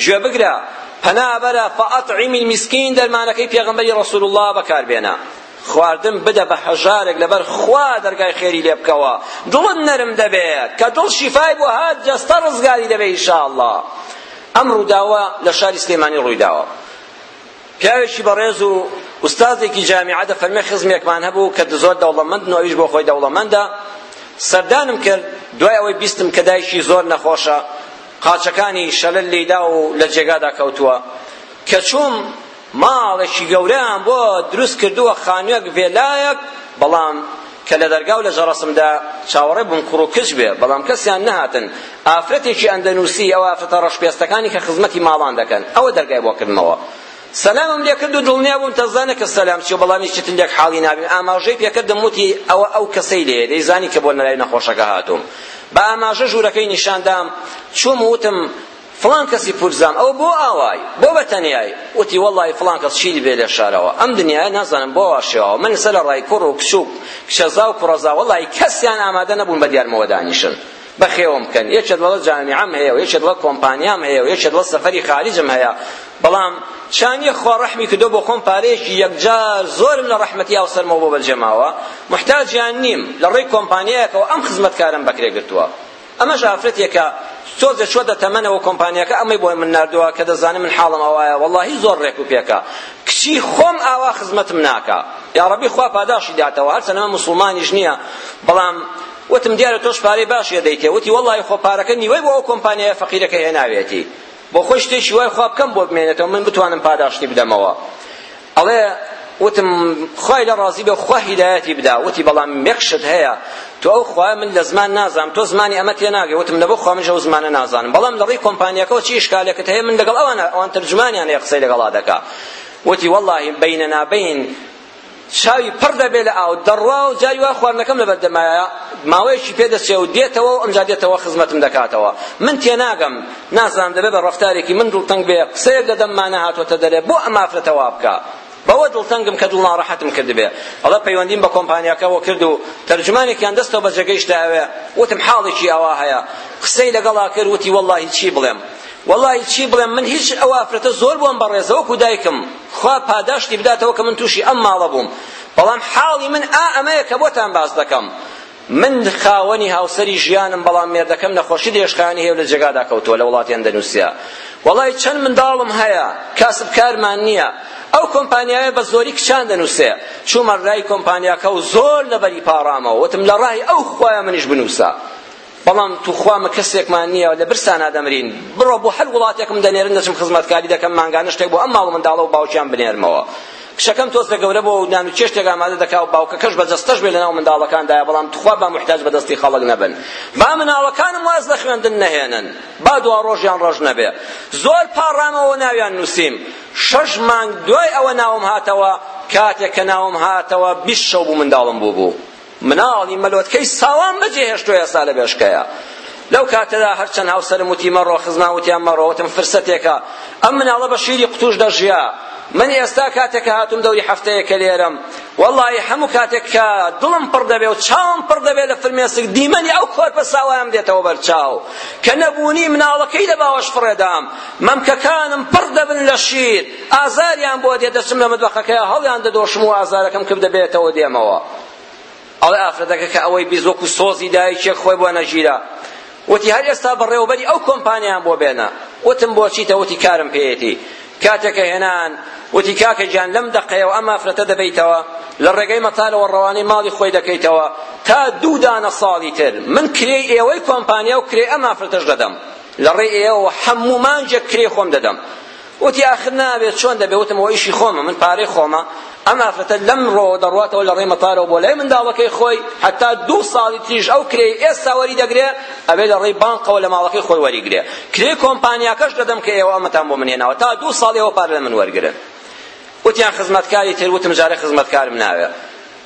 گوێ بگرە پنا بەرە فەئەطعیم المسکین دەرمانەکەی پێغەمبەری ڕەسوڵ الله بەکاربێنە خواردن بدە بە هەژارێک لەبەر خوا دەرگای خێری لێ بکەوە دڵت نەرم دەبێت کە دڵ شیفای بۆ هات جەستە ڕزگاری دەبێت ئینشاءالله ئەم ڕووداوە لە شاری سلێمانی ڕوویداوە پیاوێکی بەڕێز و ئوستازێکی جامعە دە فەرمی خزمێکمان هەبوو کە زۆر دەوڵەمەند نەویش بۆ خۆی دەوڵەمەندە سەردانم کرد دوای ئەوەی بیستم کە دایشی زۆر نەخۆشە قاچەکانی شەلل لێدا و لە جێگادا کەوتووە کە چووم ماڵێکی گەورەیان بۆ دروست کردووە خانوێک وێلایەک بەڵام کە لە دەرگاو لە جەڕسمدا چاوەڕێ بوون کوڕ و کچ بێ بەڵام کەسیان نەهاتن ئافرەتێکی ئەندەنووسی ئەو ئافرەتە ڕەشپێستەکانی کە خزمەتی ماڵان دەکەن ئەوە دەرگای بۆ کردنەوە سلامم لێ کرد و دڵنیا بووم تەزانە کە سەسلام چی و بەڵامی چتن لێک حاڵی نابین ئاماژەی پێکردم وتی ئەوە ئەو کەسەی لێ دەیزانی کە بۆ نەلای نەخۆشەکە هاتووم بە ئاماژە ژوورەکەی نیشاندام چوم وتم فلان کەسی پورزام ئەو بۆ ئاوای بۆ بەتەنیای وتی وەڵی فلان کەس چیلی بێ لە شارەوە ئەم دنیاە نازانم بۆ واشەوە من سەر ڕای کوڕ و کچوک کشەزا و کوڕەزا وەڵی کەسیان ئامادە نەبوون بە دیارمەوە دانیشن بەخێوم بکەن یەکێت وەڵە جامعەم هەیە و یەکێت وە کۆمپانیام هەیە و یەکێت وە سەفەری خارجم هەیە بەڵام چانیە خوا ڕەحمی کردو بۆ خۆم پارەیەکی یەکجار زۆرم لە ڕەحمەتی ئاو سەرمەوە بۆ بەرجێماوە محتاجیان نیم لە ڕێی کۆمپانیایەکەوە ئەم خزمەتکارم بەکرێگرتووە ئەمەش ئافرەتێکە سۆزە شوەدە تەمەنەوە کۆمپانیەکە ئەمەی بۆ من نردووە کە دەزانم من حاڵم ئەوایە وەڵی زۆر ڕێک و پێکە کچی خۆم ئاوا خزمەتم ناکە یاڕەبی خوا پاداشی داتەوە هەرچەنەمە موسڵمانیش نییە بەڵام وتم دیارە تۆش پارەی باشیە دەیتێ وتی وەڵی خۆ پارەکە نیوەی بۆ ئەو کۆمپانیایە فەقیرەکە هێناوێتی بۆ خۆی شتێکی وای خوا بکەم بۆ بمێنێتەوە من بتوانم پاداشتی بدەمەوە ئەڵێ وتم خۆی لە ڕازی بێ خوا هیدایەتی بدا وتی بەڵام یەکشت هەیە تو ئەو خوای من لە زمان نازانم تۆ زمانی ئەمە تێ ناگەی وتم لەبۆ خوا من ژەو زمانە نازانم بەڵام لەڕێی کۆمپانیەکەەوە چی شکالێکت هەیە من لەگەڵ ئەوان ئەوان ترجمانیان هەیە قسەی لەگەڵا دەکا وتي والله بيننا بين شاوی پڕ دەبێ لە ئاو دەڕوا و جای وا خواردنەکەم لە بەردەمایە ماوەیەکی پێدەچێ و دێتەوە و ئەمجا دێتەوە خزمەتم دەکاتەوە من تێناگەم نازانم دەبێ بە ڕەفتارێکی من دڵتەنگ بێ قسەیەک دەدەم مانە هاتوەتە دەرێ بۆ ئەمافرەتەوا بکە بەوە دڵتەنگم کە دڵنا ڕەحەتم کردبێ ئەڵە پەیوەندیم بە کۆمپانیاکەەوە کرد و تەرجمانێکیان دەستەوە بە جێگەیش داوێ وتم حاڵێکی ئەوا هەیە قسەی لەگەڵا کرد وتی وەڵی چی بڵێم وەڵی چی بڵێم من هیچ ئەوافرەتە زۆر بۆم بەڕێزەوە کودایکم خوا پاداشتی بداتەوە کە من تووشی ئەم ماڵە بووم بەڵام حاڵی من ئا ئەمەیە کە بۆتان باز دەکەم من خاوەنی هاوسری ژیانم بەڵام مێردەکەم نەخۆشی دێشخانی هەیە لە جێگادا کەوتووە لە وڵاتیان دەنووسیا وڵای چەند منداڵم هەیە کاسبکارمان نییە ئەو کۆمپانیایە بە زۆری کچان دەنووسێ چوومە ڕای کۆمپانیاکە و زۆر لەبەری پاڕامەوە وتم لە ڕای ئەو خۆیان منیش بنووسە بەڵام توخوامە کەسێکمان نییە لە برسان ئادەمرین بڕۆ بۆ هەر وڵاتێکم دەنێرن دەچم خزمەتکاری دەکەم مانگانە شتێک بۆ ئەم ماڵ منداڵە و باوچیان بنێرمەوە کشەکەم تۆزە گەورە بۆ و نان و چێشتێک ئامادە دەکا و باوکە کەش بەجەستەش بێ لەناو منداڵەکاندایە بەڵام توخوا با محتاج بە دەستی خەڵک نەبن با مناڵەکانم واز لە خوێندن نەهێنن با دوا ڕۆژیان ڕۆژ نەبێ زۆر پاڕامەوە ناویان نووسیم شەش مانگ دوای ئەوە ناوم هاتەوە کاتێک کە ناوم هاتەوە بیست شەو بوو منداڵم بوو بوو مناڵی مەلۆتکەی ساوان بەجێهێشتۆ ئێستا لە بێشکەیە لەو کاتەدا هەرچەند هاوسەرم وتی مەڕۆ خزناوتیان مەڕۆوتم فرسەتێکە ئەم مناڵە بە شیری قوتوش دەژیا من ئێستا کاتێک هاتم دەوری هەفتەیەکە لێرم وەڵی هەموو کاتێک کە دڵم پڕ دەبێ و چاوم پڕ دەبێ لە فرمێسک دیمەنی ئەو کۆرپە ساوایم دێتەوە بەرچاو کە نەبوونی مناڵەکەی لە باوەش فڕێدام مەمکەکانم پڕ دەبن لە شیر ئازاریان بۆ دێ دەچم لە مدوەخەکەی هەڵیان دەدۆشم و ئازارەکەم کرد دەبێتەوە دێمەوە ئەڵێ ئافرەتەکە کە ئەوەی بیست وەکو سۆزی دایکێک خۆی بۆ نەژیرە وتی هەر ئێستا بەڕێوەبەری ئەو کۆمپانیان بۆ بێنە وتم بۆچیتە وتی کارم پێیەتی کاتێکە هێنان وتی کاکە گیان لەم دەقەیەوە ئەم ئافرەتە دەبیتەوە لە ڕێگەی مەتالەوە ڕەوانەی ماڵی خۆی دەکەیتەوە تا دوو دانە ساڵی تر من کرێی ئێوەی کۆمپانیا و کرێ ئەم ئافرەتەش دەدەم لە ڕێی ئێوە هەموو مانجە کرێ خۆم دەدەم وتی آخر نابێت چۆن دەبێ وتم ئەوە ئیشی خۆمە من پارەی خۆمە ئەم ئافرەتە لەم ڕۆ دەڕواتەوە لە ڕێ مەتارەوە بۆ لای منداڵەکەی خۆی حتا دوو ساڵی تریش ئەو کرێ ئێستا وەری دەگرێ ئەبێ لە ڕێ بانقەوە لە ماڵەکەی خۆی وەریگرێ کرێ کۆمپانیاکەش دەدەم کە ئێوە ئەمەتان بۆ منێنەوە تا دوو ساڵ ئێوە پار لە من وەرگرن وتیان خزمەتکاری تر وتم جارە خزمەتکارم ناوێ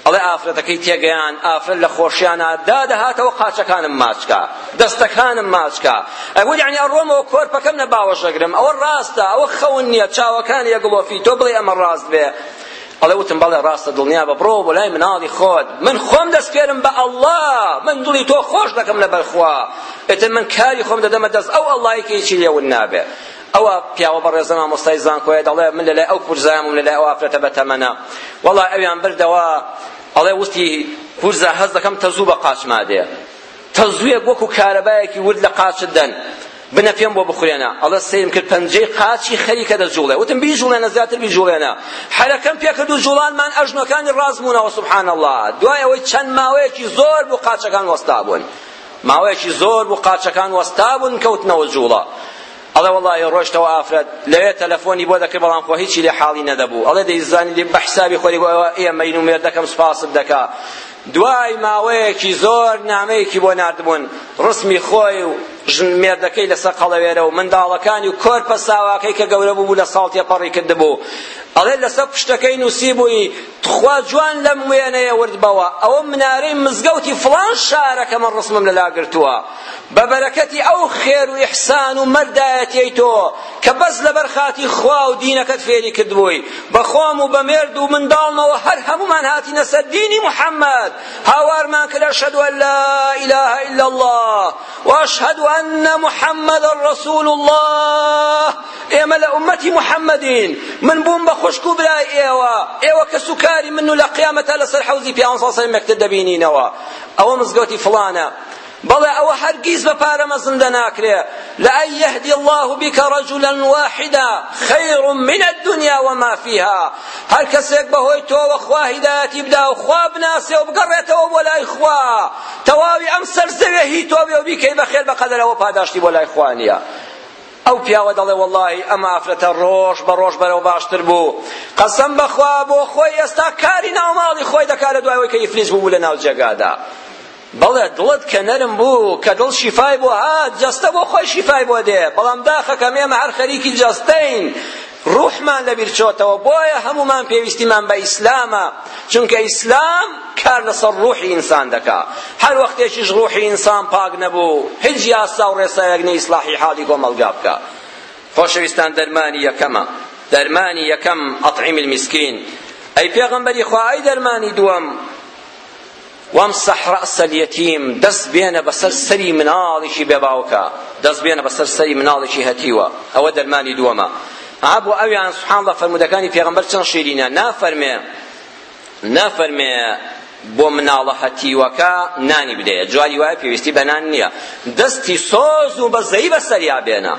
ئەڵێ ئافرەتەکەی تێگەیان ئافرەت لە خۆشییانە دادەهاتەوە قاچەکانم ماچکە دەستەکانم ماچکە ئەگوت یعنی ئەڕۆمەوە کۆرپەکەم نە باوەشەگرم ئەوە ڕاستە ئەوە خەون نییە چاوەکان یەگڵۆفی تۆ بڵێ ئەمە ڕاست بێ ئەڵێ وتم بەڵێ ڕاستە دڵنیا بە بڕۆ بۆ لای مناڵی خۆت من خۆم دەست پێرم بە ئەڵڵا من دڵی تۆ خۆش دەکەم لەبەر خوا ئێتر من کاری خۆم دەدەمە دەست ئەو ئەڵڵای کە هیچی لێون نابێ ئەوە پیاوە بەڕێزەما مۆستای زانکۆیە دەڵێ من لەلای ئەو کورزایم و لەلای ئەو ئافرەتە بە تەمەنە وەڵا ئەویان بردەوە ئەڵێ وستی کورزە هەز دەکەم تەزوو بە قاچمادێ تەزوویەک وەکو کارەبایەکی ورد لە قاچدەن بنە پێم بۆ بخورێنە ئەڵە سیم کرد پەنجەی قاچی خەریکە دەجوڵێ وتم بیژوڵێنە زیاتر بیژوڵێنە هەرەکەم پێکردو جوڵانمان ئەژنەکانی ڕازبوونەوە سبحان الله دوای ئەوەی چەند ماوەیەکی زۆر بوو قاچەکان وەستا بوون ماوەیەکی زۆر بوو قاچەکان وەستا بوون کەوتنەوە جوڵە ئەڵێ وڵی ڕۆشتەوە ئافرەت لەوێ تەلەفۆنی بۆ دەکرد بەڵام خۆ هیچی لێ حاڵی نەدەبوو ئەڵێ دەیزانی لێ بە حسابی خۆری بۆەوە ئێمە نومێر دەکەم سپاست دەکا دوای ماوەیەکی زۆر نامەیەکی بۆ ناردبوون ڕسمی خۆی و ژن مێردەکەی لەسەر قەڵەوێرە و منداڵەکانی و کۆرپە ساواکەی کە گەورە بوو لە ساڵتیە پەڕی کردبوو ئەڵێ لەسەر پشتەکەی نووسی بووی تخوا جوان لەم وێنەیە وردبەوە ئەوە منارەی مزگەوتی فڵان شارەکە من ڕسمم لەلا گرتووە بە بەرەکەتی ئەو خێر و ئیحسان و مەردایەتیەی تۆ کە بەس لەبەر خاتی خوا و دینەکەت فێری کردبووی بە خۆم و بە مێرد و منداڵمەوە هەر هەمومان هاتینە سەر دینی محەممەد هاوارمان کرد ئەشهد لا إله إلا الله وأشهد أن أن محمد رسول الله ئێمە لە ئومەتی محەممەدین من بووم بە خوشک و برای ئێوە ئێوە کە سوکاری من و لە قیامەتە لەسەر حەوزی پیان ساڵ مەکتە دەبینینەوە ئەوە مزگەوتی فڵانە بەڵێ ئەوە هەرگیز بە پارەمە زندە ناکرێ لەئەن یەهدی الله بکە ڕەجولا واحدا خەیر من الدنیا وما فیها هەر کەسێک بەهۆی تۆوە خوا هیدایەتی بدا و خوا بناسێ و بگەڕێتەوە بۆ لای خوا تەواوی ئەم سەرزەوێ هی تۆ بێ و بیکەی بەخێر بەقەدەرەوە پاداشتی بۆ لای خوا نییە ئەو پیاوە دەڵێ وەڵی ئەمە ئافرەتە ڕۆژ بە ڕۆژ بەرەو باشتر بوو قەسەم بەخوا بۆ خۆی ئێستا کاری ناوماڵی خۆی دەکارە دوایەوەی کە ئیفلیس بوو لە ناو جێگادا بەڵێ دڵت کە نەرم بوو کە دڵ شیفای بوو هات جەستە بۆ خۆی شیفای بۆ دێ بەڵام داخەکەم ئێمە هەر خەریکی جەستەین ڕوحمان لەبیر چۆتەوە بۆیە هەمومان پێویستیمان بە ئیسلامە چونکە ئیسلام کار لەسەر ڕوحی ئینسان دەکا هەر وەختێکیش ڕوحی ئینسان پاک نەبوو هیچ یاسا و ڕێسایەک نە ئیسلاحی حاڵی کۆمەلگا بکە خۆشەویستان دەرمانی یەکەمە دەرمانی یەکەم ئەطعیم المسکین ئەی پێغەمبەری خوا ئەی دەرمانی دووەم وامسح رأس اليتيم دست بين بسر سري منالشي بباوكا دست بين بسر سري منالشي هتيوا او درماني دوما عبو اوي عن سبحان الله فرمودكاني في غنبر چن شيرينا نافرمي نافرمي بۆ مناڵەهەتیوەکە نانی بدەیە جوای وایە پێویستی بە نان نییە دەستی سۆز و بەزەی بەسەریا بێنە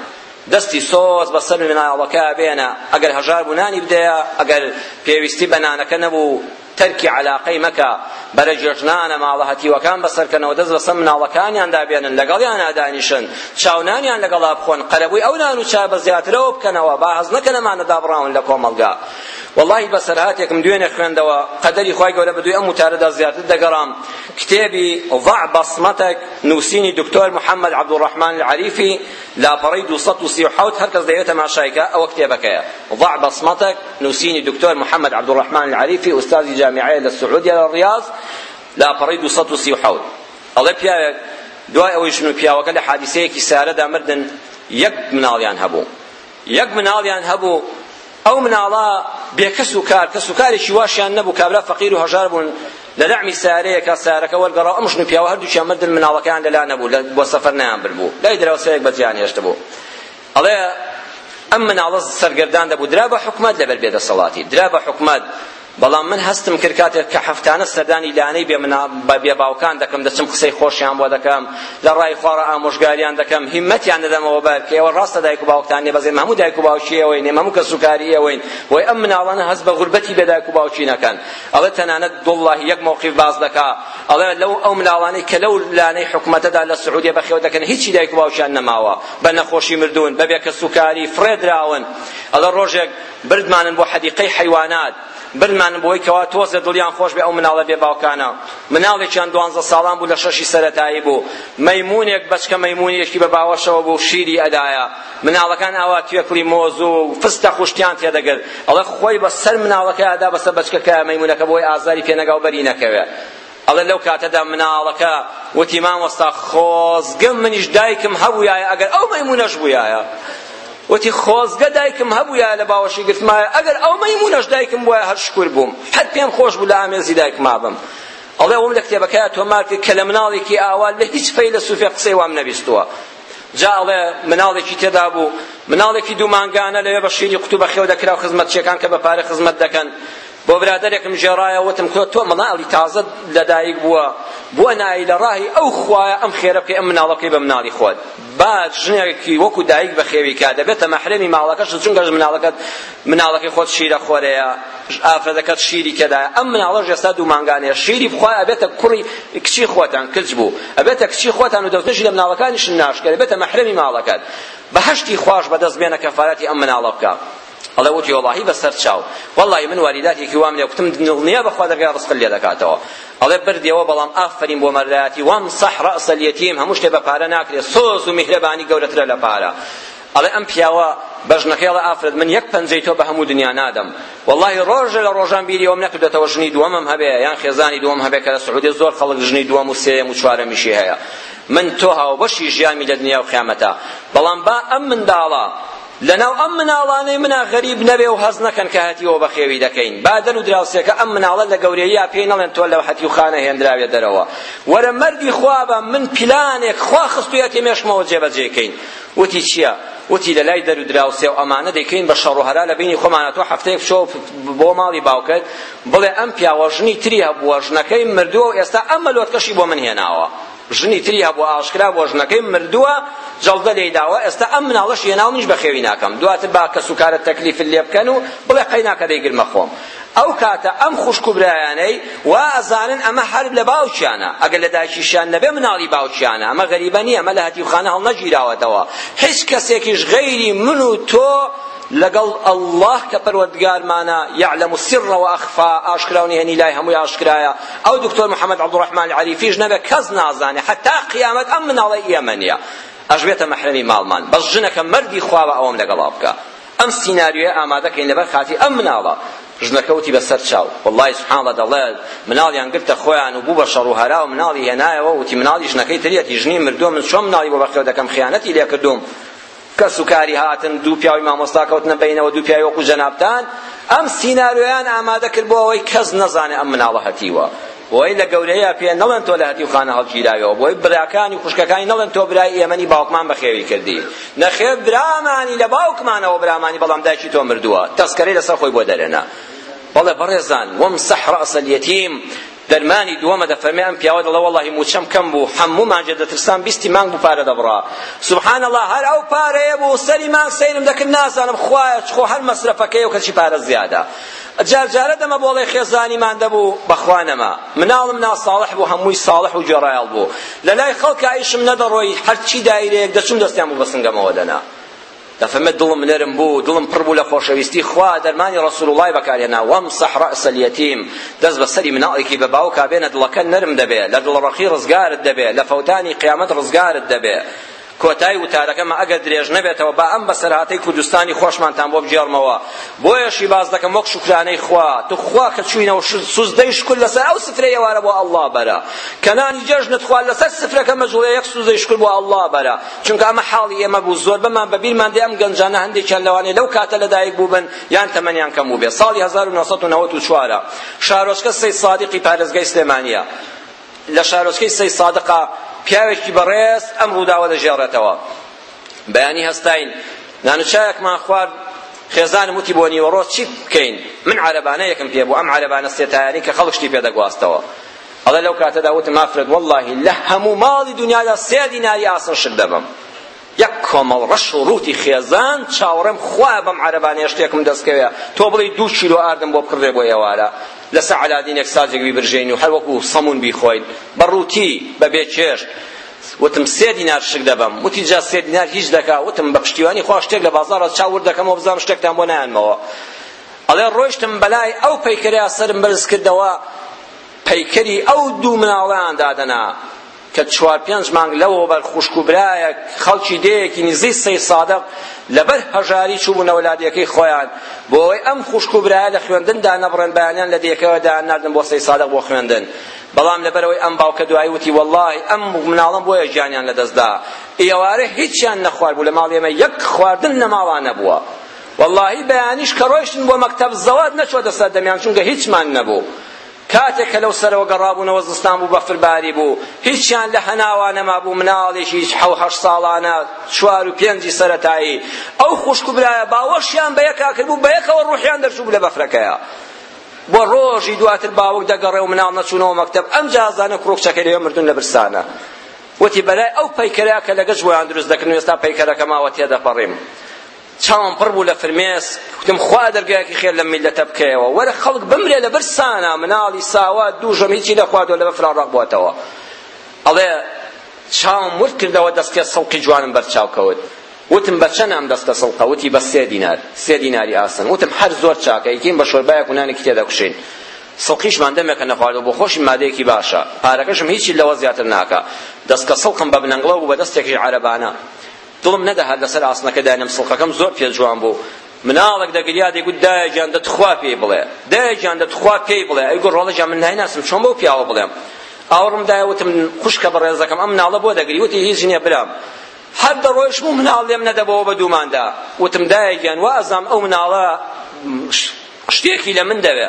دەستی سۆز بەسەر مناڵەکە بێنە ئەگەر هەژار بوو نانی بدەیە ئەگەر پێویستی بە نانەکە نەبوو تەرکی علاقەی مەکە بەرە جێژنانە ماڵەهەتیوەکان بەسەرکەنەوە دەست بەسە مناڵەکانیان دابێنن لەگەڵیان ئادانیشن چاونانیان لەگەڵا بخۆن قەرەبووی ئەو نان و چا بە زیاترەوە بکەنەوە با هەز نەکە لەمانە دابڕاون لە کۆمەڵگا والله بەسەرهاتێکم دوێنێ خوێندەوە قەدەری خی گەورە بەدوێ ئەم وتارەدا زیاتر دەگەڕام کتێبی ضع بەسمەتەك نووسینی دکتۆر محەممەد عەبدوڕەحمان العەریفی لاپەڕەی 237 هەر کەس دەیەوێت تەماشایکە ئەوە کتێبەکەیە ضع بەسمەتك نووسینی دکتۆر محەممەد عبدوڕحمان العریفی ئوستازی جامعەیە لە سعودیا لە ڕیاض لاپەڕەی 237 ئەڵێ پیاوێک دوای ئەوەی ژن و پیاوەکە لە حادیسەیەکی سارەدا مردن یەک مناڵیان هەبوو یەک مناڵیان هەبوو ئەو مناڵە بێکەس و کار کەس و کارێکی واشیان نەبوو کابرا فەقیر و هەژار بوون لدعم ساره که ساره که ول قرار امش نپیا و هر دوشی امد المناوکان للا نبو بو سفر نیان بلبو لا يدري وسیک بزیانی اشتبو الله ئەم مناڵە سەرگردان دەبوو درا بە حکومت لەبەر بێدە سەڵاتی درا بە حکومت بەڵام من هەستم کرد کاتێک کە هەفتانە سەردانی لانەی بێ بێ باوکان دەکەم دەچم قسەی خۆشیان بۆ دەکەم لە ڕای خۆڕە ئامۆژگاریان دەکەم هیمەتیان دەدەمەوە بەر کە ئێوە ڕاستە دایک و باوکتان نێ بەزێ مەموو دایک و باوکی ئەوەی نێ مەموو کەس وکاری ئەوەین وەی ئەم مناڵانە هەست بە غوربەتی بێ دایک و باوکی نەکەن ئەڵێ تەنانەت دوڵڵاهی یەک مۆقیف باز دەکا ئەڵێ لەو ئەو مناڵانەی کە لەو لانەی حکومەتەدا لە سعودیە بەخێوە دەکەن هیچی دایک و باوکیان نەماوە بە نەخۆشی مردوون بەبێ کەس وکاری فرێدراون ئەڵێ ڕۆژێک بردمانن بۆ حەدیقەی حەیوانات برمان بۆی کەوا تۆزە دڵیان خۆش بێ ئەو مناڵە بێ باوکانە مناڵێکیان دوانزە ساڵان بوو لە شەشی سەتایی بوو مەمونێک بچکە مەمونیەکی بە باوەشەوە بوو شیری ئەدایە مناڵەکان ئاوا توێکلی مۆز و فستە خوشتیان تێدەگرت ئەڵە خۆی بە سەر مناڵەکە ئادا بەسە بچکەکە مەمونەکە بۆی ئازاری پێنەگاو بەری نەکەوێت ئەڵە لەو کاتەدا مناڵەکە وتیمان وەستا خۆزگەم منیش دایکم هەبوویایە ئەگەر ئەو مەمونەش بوویایە وتی خۆزگە دایکم هەبووە لە باوەشی گرتمایە ئەگەر ئەو مەیمونەش دایکم وایە هەر شکر بووم حەت پێم خۆش بوو لە ئامێزی دایک مابم ئەڵێ وم لە کتێبەکەی تۆمار کرد کە لە مناڵێکی ئاوا لە هیچ فەیلسوفێ قسەی وام نەبیستووە جا ئەڵێ مناڵێکی تێدا بوو مناڵێکی دوو مانگانە لەوێ بە شیری قوتوبە خێو دەکرا و خزمەتچیەکان کە بە پارە خزمەت دەکەن بۆ برادێکم ژێڕایە وتم کۆ تۆ مەناڵی تازە لەدایک بووە بووە نایی لە ڕاهی ئەو خوایە ئەم خێرە بکەی ئەم مناڵەکەی بە مناڵی خۆت با ژنێکی وەکو دایک بە خێوی کا دەبێتە مەحرەمی ماڵەکەش چونکە مناڵەکەت مناڵەکەی خۆت شیرە خۆرەیە ئافرەتەکەت شیری کەدایە ئەم مناڵەش ئێستا دوو مانگانەیە شیری بخوای ئەبێتە کوڕی کچی خۆتان کچ بوو ئەبێتە کچی خۆتان و دەوتەشی لە مناڵەکانیشن ناشکە دەبێتە مەحرەمی ماڵەکەت بە هەشتی خوش بەدەست بێنە کەفارەتی ئەم مناڵە بکە ئەڵێ وتی وڵاهی بەسەر چاو وەڵی من واریداتێکی وام لێ وتم دڵنیە بەخوا دەگەی ڕستن لێ دەکاتەوە ئەڵێ بردیەوە بەڵام ئافرین بۆ مەرایەتی وام سەح ڕەئس اليەتیم هەموو شتێ بە پارە ناکرێت سۆز و میهرەبانی گەورەترە لە پارە ئەڵێ ئەم پیاوە بەژنەکەڵە ئافرەت من یەک پەنجەی تۆ بە هەموو دنیا نادەم وەڵی ڕۆژە لە ڕۆژان بیریەوەم نەکردێتەوە ژنی دووەمم هەبێ یان خێزانی دووەم هەبێ کە لە سعودی زۆر خەڵک ژنی دووەم و سێم و چوارەمیشی هەیە من تۆ هاوبەشی ژیامی لە دنیا و قیامەتە بەڵام با ئەم منداڵە لەناو ئەم مناڵانەی منە غەریب نەبێ و هەز نەکەن کە هەتیەوە بەخێوی دەکەین با دەر و دراوسێکە ئەم مناڵە لە گەورەیە پێی نەڵێن تۆ لەو حەتیوخانە هێندراوێ دەرەوە وەرە مەردی خوا بە من پلانێک خوا خستویەتی مێشمەوە جێبەجێکەین وتی چییە وتی لە لای دەرو دراوسێ و ئەمانە دەکەین بە شەڕ و هەرا لە بینی خۆمانە تۆ هەفتەیەک شۆ بۆ ماڵی باوکت بڵێ ئەم پیاوە ژنی تری هەبووە ژنەکەی مردووە و ئێستا ئەم مەلۆتکەشی بۆ من هێناوە ژنی تری هەبوو ئاشکرا بۆ ژنەکەی مردووە جەڵدە لێی داوە ئێستا ئەم مناڵەش هێناو منیش بەخێوی ناکەم دواتر با کەس و کارە تەکلیفت لێ بکەن و بڵێ قەیناکە دەیگرمە خۆم ئەو کاتە ئەم خوشکوبرایانەی وا ئەزانن ئەمە حرب لە باوچیانە ئەگەر لە داکیشیان نەبێ مناڵی باوچیانە ئەمە غەریبە نییە ئەمە لە هەتیوخانە هەڵنەگیراوەتەوە هیچ کەسێکیش غەیری من و تۆ لەگەڵ ئەله کە پەروەردگارمانە یعلم سرەوە ئەخفا ئاشکراونی هێنی لای هەمووی ئاشکرایە ئەو دکتۆر محەممەد عبدوڕحمان عریفیش نەبێ کەس نازانێ حتا قیامەت ئەم مناڵی ئێمە نیە ئەژوێتە مەحرمی ماڵمان بەس ژنەکە مەردی خواوە ئەوەم لەگەڵا بکە ئەم سیناریوە ئامادەکەین لەبەر خاتی ئەم مناڵە ژنەکەوتی بەسەر چاو والله سبحان الله دەڵێت مناڵیان گرتە خۆیان و بوو بە شەڕ و هەرا و مناڵی هێنایەوە وتی مناڵی ژنەکەی تریەتی ژنی مردووە من چۆن مناڵی بۆ بەخێو دەکەم خیانەتی لێ کردوم کەس و کاری هاتن دوو پیاوی مامۆستا کەوتنە بینەوە دوو پیاوی وەکو جەنابتان ئەم سیناریۆیان ئامادە کرد بۆ ئەوەی کەس نەزانێ ئەم مناڵە هەتیوە بۆی لە گەورەیە پێ نەڵێن تۆ لە هەتیوخانە هەڵگیراویەوە بۆی براکانی خوشکەکانی نەڵێن تۆ برای ئێمەنی باوکمان بەخێوی کردی نەخێ برامانی لە باوکمانەوە برامانی بەڵام دایکی تۆ مردووە تەسکەرەی لەسەر خۆی بۆ دەرێنا بەڵێ بەڕێزان وەمسەح ڕەسە اليەتیم دەرمانی دووەمە دەفەرمێ ئەم پیاوە دەڵێ وەڵاهی موچەم کەم بوو هەموومان جێدەترسان بیستی مانگ بوو پارە دەبڕا سوبحان الله هەر ئەو پارەیە بوو سەری مانگ سەیرم دەکرد نازانم خوایە چخۆ هەر مەسرەفەکەی و کەچی پارە زیادە جار جارە دەمە بۆڵی خێزانیمان دەبوو بەخوانەما مناڵم ناساڵح بوو هەمووی ساڵح و جێڕایڵ بوو لەلای خەڵکە ئیشم نەدەڕۆی هەرچی دایرەیەک دەچوم دەستیان بوو بە سنگەمەوە دەنا دەفەمە دڵم نەرم بوو دڵم پڕ بوو لە خۆشەویستی خوا دەرمانی ڕسول وڵای بەکارهێنا وەمسەح ڕەئس اليەتیم دەست بە سەری مناڵێکی بە باوکا بێنە دڵەکە نەرم دەبێ لە دڵڕەخی ڕزگارت دەبێ لە فەوتانی قیامەت ڕزگارت دەبێ کۆتای وتارەکەمە ئەگەر درێژ نەبێتەوە با ئەم بەسەرهاتەی کوردستانی خۆشمانتان بۆ بجێڕمەوە بۆیەشی باز دەکەم وەک شکرانەی خوا تو خوا کە چوینەوە سوزدەی شکر لەسەر ئەو سفرەی ئێوارە بۆ ئەڵڵا بەرە کەنانی جەژنت خوا لەسەر سفرەکە مەجوڵە یەک سوزدەی شکر بۆ ئەڵڵا بەرە چونکە ئەمە حاڵی ئێمە بوو زۆر بەمان بەبیرمان دێ ئەم گەنجانە هەندێکیان لەوانێ لەو کاتە لەدایک بووبن یان تەمەنیان کەم بوو بێ ساڵی 1994 شارۆچکە سەی صادقی پارێزگای سلێمانیە لە شارۆچکەی سەی صادقە پیاوێکی بەڕێز ئەم ڕووداوە دەژێڕێتەوە بەیانی هەستاین نانوچایەکمان خوارد خێزانم وتی بۆ نیوەڕۆ چی بکەین من عەرەبانە یەکم پێ بوو ئەم عەرەبانە سێتایانی کە خەڵک شتی پێدەگواستەوە ئەڵە لەو کاتەدا وتم ئافرەت وەڵڵاهی لە هەموو ماڵی دنیادا سێ دیناری ئاسن شک دەبم یەک کۆمەڵ ڕەش و ڕووتی خێزان چاوەڕێم خوا بەم عەرەبانە شتێکم دەستکەوێ تۆ بڵێ دوو کیلۆ ئاردم بۆ بکڕێ بۆ ئێوارە لەسە علادینێک سازێکی برژین و هەر وەکو سەمون بیخۆیت بەڕووتی بەبێ چێشت وتم سێ دینار شک دەبم وتی جا سێ دینار هیچ دەکا وتم بە پشتیوانی خوا شتێک لە بازارە چاور دەکەمەوە بزانم شتێکتان بۆ نایانمەوە ئەڵێ ڕۆیشتم بەلای ئەو پەیکەریا سەرم بەرز کردەوە پەیکەری ئەو دوو مناڵەیان دادەنا کە چوار پێنج مانگ لەوە بەر خوشک و برایەک خەڵکی دەیەکی نزی سەی سادق لەبەر هەژاری چوبوون نەوەلادیەکەی خۆیان بۆی ئەم خوشک و برایە لە خوێندندا نەبڕن بەیانیان لە دێکەوەدا ناردن بۆ سەی سادق بۆ خوێندن بەڵام لەبەرەوەی ئەم باوکە دوایی وتی وەڵڵی ئەم مناڵم بۆیە گیانیان لەدەستدا ئێوارە هیچیان نەخوارد بوو لە ماڵ ئێمە یەک خواردن نەماوان نەبووە والله بەیانیش کە ڕۆیشتن بۆ مەکتەب زەوات نەچۆتە سەر دەمیان چونکە هیچمان نەبوو کاتێک کە لەو سەرەوە گەڕابوونەوە زستان بوو بەفرباری بوو هیچیان لە هەناوانە مابوو مناڵێکی هیچ حەوهەش ساڵانە چوار و پێنجی سەتایی ئەو خوشک و برایە باوەشیان بە یەکا کردبوو بە یەکەوە ڕوحیان دەرچوو لە بەفرەکەیە بۆ ڕۆژی دواتر باوەک دەگەڕێ و مناڵ نەچوونەوە مەکتب ئەم جازانە کڕۆکچەکە لێ مردون لە برسانە وتی بەلای ئەو پەیکەرەیە کە لەگەژ بۆیان دروست دەکردن ئێستا پەیکەرەکە ماوە تێدەپەڕیم چاوم پڕ بوو لە فرمێس وتم خوا دەرگایەکی خێر لە میلەتە بکەیەوە وەرە خەڵک بمرێ لەبەر سانا مناڵی ساوا دوو ژەم هیچی نەخواردەوە لەبەر فراڕاق بووەتەوە ئەڵێ چاوم ورد کردەوە دەستێ سەڵقی جوانم بەرچاو کەوت وتم بە چەند ئەم دەستە سەڵقە وتی بە سێ دینار سێ دیناری ئاسن وتم هەر زۆر چاکە یەکیم بە شۆربایەک و نانێکی تێدەکوشین سەڵقیشمان دەمێکە نەخواردەوە بۆ خۆشی مادەیەکی باشە پارەکەشم هیچی لەوە زیاتر ناکە دەستکە سەڵقم بە بنەنگڵە و بە دەستێکی عەرەبانە دڵم نەدەها لەسەر ئاسنەکە داێنم سڵقەکەم زۆر پێجوان بوو مناڵێک دەگریا دەیگوت دایەجان دەتخوا پێی بڵێ دایەجان دەتخوا پێی بڵێ ئەیگو ڕۆڵەجان من نایناسم چۆن بەو پیاوە بڵێم ئاوەڕم دایوتم خوشکە بەڕێزەکەم ئەم ناڵە بۆ دەگری وتی هیچ نییە برام هەر دەڕۆیشم و مناڵ لێم نەدەبەوە بە دووماندا وتم دایەگیان وا ئەزام ئەو مناڵە شتێکی لە من دەوێ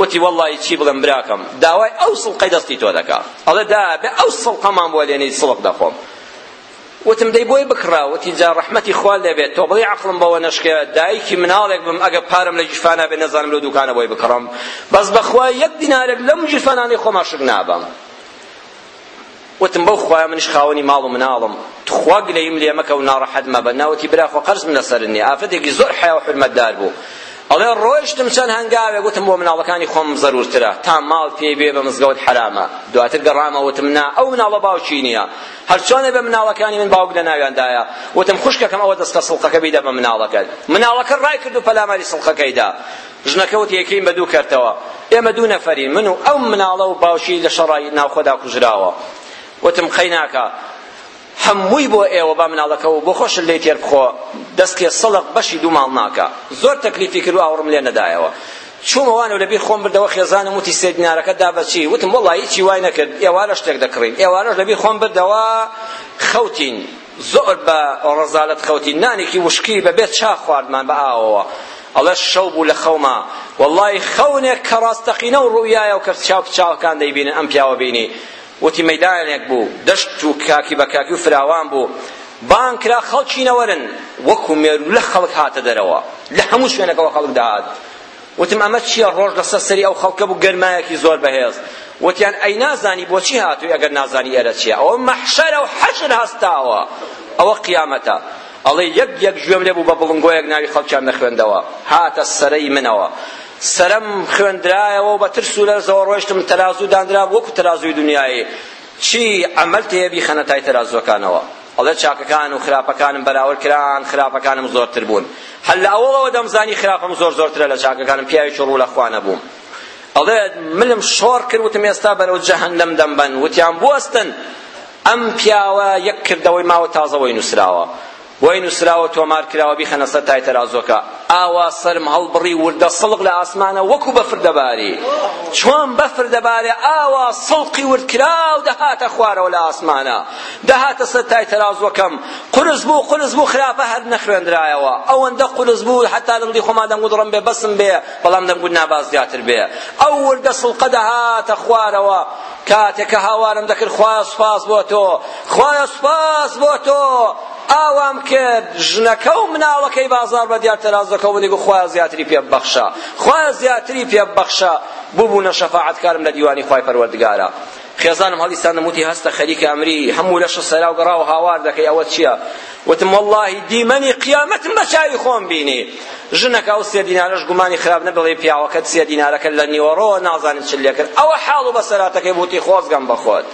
وتی وەڵی چی بڵم براکەم داوای ئەو سڵقەی دەستی تۆ دەکا ئەڵێ دا بێ ئەو سڵقەمان بۆ لێنەی سڵق دەخۆم وتم دەی بۆی بکراوەتی جا ڕەحمەتی خوا لەبێت تۆ بڵی عقلم بەوە نشکێ دایکی مناڵێک بم ئەگە پارم لە جیفانە بێ نەزانم لەو دوکانە بۆی بکڕم بەس بەخوا یەک دینارێک لەم جیفانانەی خۆمان شک نابم وتم بەو خوای منش خاوەنی ماڵ و مناڵم تخوا گلەیم لێمەکە و ناڕەحەت مەبە ناوەتی برا خۆ قەرز من لەسەر نیە ئافەتێکی زۆر حیا و حرمەتدار بوو ئەڵێ ڕۆیشتم چەند هەنگاوێ گوتم بۆ مناڵەکانی خۆم زەرورترە تا ماڵ پێ بێ بە مزگەوت حرامە دواتر گەڕامە وتم نا ئەو مناڵە باوکی نییە هەرچۆنێ بە مناڵەکانی من باوک لە ناویاندایە وتم خوشکەکەم ئەوە دەستکە سڵقەکە بیدە بە مناڵەکەت مناڵەکە ڕای کرد و پەلاماری سڵقەکەیدا ژنەکەوت یەکیم بە دوو کردەوە ئێمە دوو نەفەرین من و ئەو مناڵە و باوکی لە شەڕای ناوخۆدا کوژراوە وتم خەیناکە هەمووی بۆ ئێوە با مناڵەکەەوە بۆ خۆش لێ تێر بخۆ دەستێ سەڵق بەشی دوو ماڵ ناکە زۆر تەکلیفی کردو ئاوڕم لێ نەدایەوە چوومەوانە لەبیر خۆم بردەوە خێزانم وتی سێ دینارەکە دابەچی وتم وەڵی هیچی وای نەکرد ئێوارە شتێک دەکڕین ئێوارەش لەبیر خۆم بردەوە خەوتین زۆر بە ڕەزالەت خەوتین نانێکی وشکی بەبێت چا خواردمان بە ئاوەوە ئەڵە شەو بوو لە خەوما وەڵی خەونێک کە ڕاستەقینە و ڕوویایە و کە چاو چاوەکان دەیبینن ئەم پیاوە بینی وتی مەدانێک بوو دەشت و کاکی بە کاکی و فراوان بوو بان کرا خەڵکی نەوەرن وەکو مێرو لە خەڵک هاتە دەرەوە لە هەموو شوێنەکەوە خەڵک داهات وتم ئەمە چییە ڕۆژ لەسەر سەری ئەو خەڵکە بوو گەرمایەکی زۆر بەهێز وتیان ئەی نازانی بۆچی هاتووی ئەگەر نازانی ئێرە چییە ئەوە مەحشەرە و حەشر هەستاوە ئەوە قیامەتە ئەڵێ یەک یەک گوێم لێ بوو بە بڵنگۆیەک ناوی خەڵکیان نەخوێندەوە هاتە سەرەی منەوە سرم خوێندرایەوە بە ترس و لەرزەوە ڕۆیشتم تەلازوو دانرا وەکو تەلازووی دنیایی چی عمل تێبی خەنەتای تەلازوەکانەوە ئەڵێ چاکەکان و خراپەکانم بەراورد کران خراپەکانم زۆرتر بوون هەل لە ئەوەوە دەمزانی خراپم زۆر زۆرترە لە چاکەکانم پیاوی چڕوو لە خوانە بووم ئەڵێ ملم شۆڕ کرد وتم ئێستا بەرەو جەهەنەم دەمبەن وتیان بوەستن ئەم پیاوە یەک کردەوەی ماوە تازەوەی نووسراوە وای نووسراوە تۆمار کراوە بیخەنە سەر تای تەرازۆکە ئاوا سەرم هەڵبڕی وردە سڵق لە ئاسمانە وەکو بەفر دەباری چۆن بەفر دەبارێ ئاوا سڵقی وردکراو دەهاتە خوارەوە لە ئاسمانە دەهاتە سەر تای تەرازۆکەم قرس بوو قرس بوو خراپە هەر نەخوێندرایەوە ئەوەندە قرس بوو حتا لەڵی خۆمان دەمگوت ڕم بێ بەسم بێ بەڵام دەمگوت ناباز زیاتر بێ ئەو وردە سڵقە دەهاتە خوارەوە کاتێکە هاوارم دەکرد خوای سوپاس بۆ تۆ خوای سوپاس بۆ تۆ ئاوام کرد ژنەکە و مناوەکەی بازار بە دیار تەراز دەکەونی گو خوا زیاتری پێ ببەخشا خوا زیاتری پێ ببەخشا ببوونە شەفاعەتکارم لە دیوانی خوای پەروەردگارە خێزانم هەڵیستان نموتی هەستە خەریکە ئەمری هەموو لەشە سەراو گەڕا و هاوار دەکەی ئەوە چییە وتم والله دیمەنی قیامەتم بە چاوی خۆم بینی ژنەکە ئەو سێ دینارەش گومانی خراپ نەبڵێ پیاوەکە سێ دینارەکە لە نیوەڕۆ نازانم چ لێ کرد ئەوە حاڵ و بەسەراتەکەی بوتی خۆزگەم بەخۆت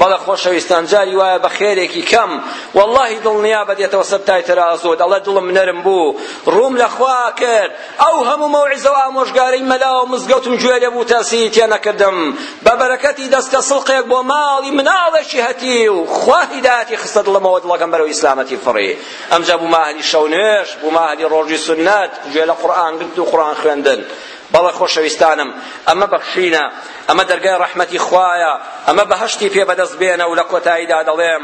بەڵە خۆشەویستان جاری وایە بە خێرێکی کەم وەڵڵاهی دڵنیا بەدێتەوە سەرتای تەرازۆت ئەڵە دڵم نەرم بوو ڕووم لە خوا کرد ئەو هەموو مەوعیزە و ئامۆژگارەی مەلا و مزگەوتم گوێ لێبوو تاسی تێنەکردم بە بەرەکەتی دەستکە سڵقێک بۆ ماڵی مناڵێکی هەتی و خوا هیداەتی خستە دڵمەوە دڵەکەم بەرەو ئیسلامەتی فڕێ ئەمجا بوو ماهلی شەونێش بوو ماهلی ڕۆژی سنەت گوێ لە قورآن گرت و قورآن خوێندن بەڵە خۆشەویستانم ئەمە بەخشینە ئەمە دەرگای ڕەحمەتی خوایە ئەمە بەهشتی پێ بەدەست بێنە و لە کۆتاییدا دەڵێم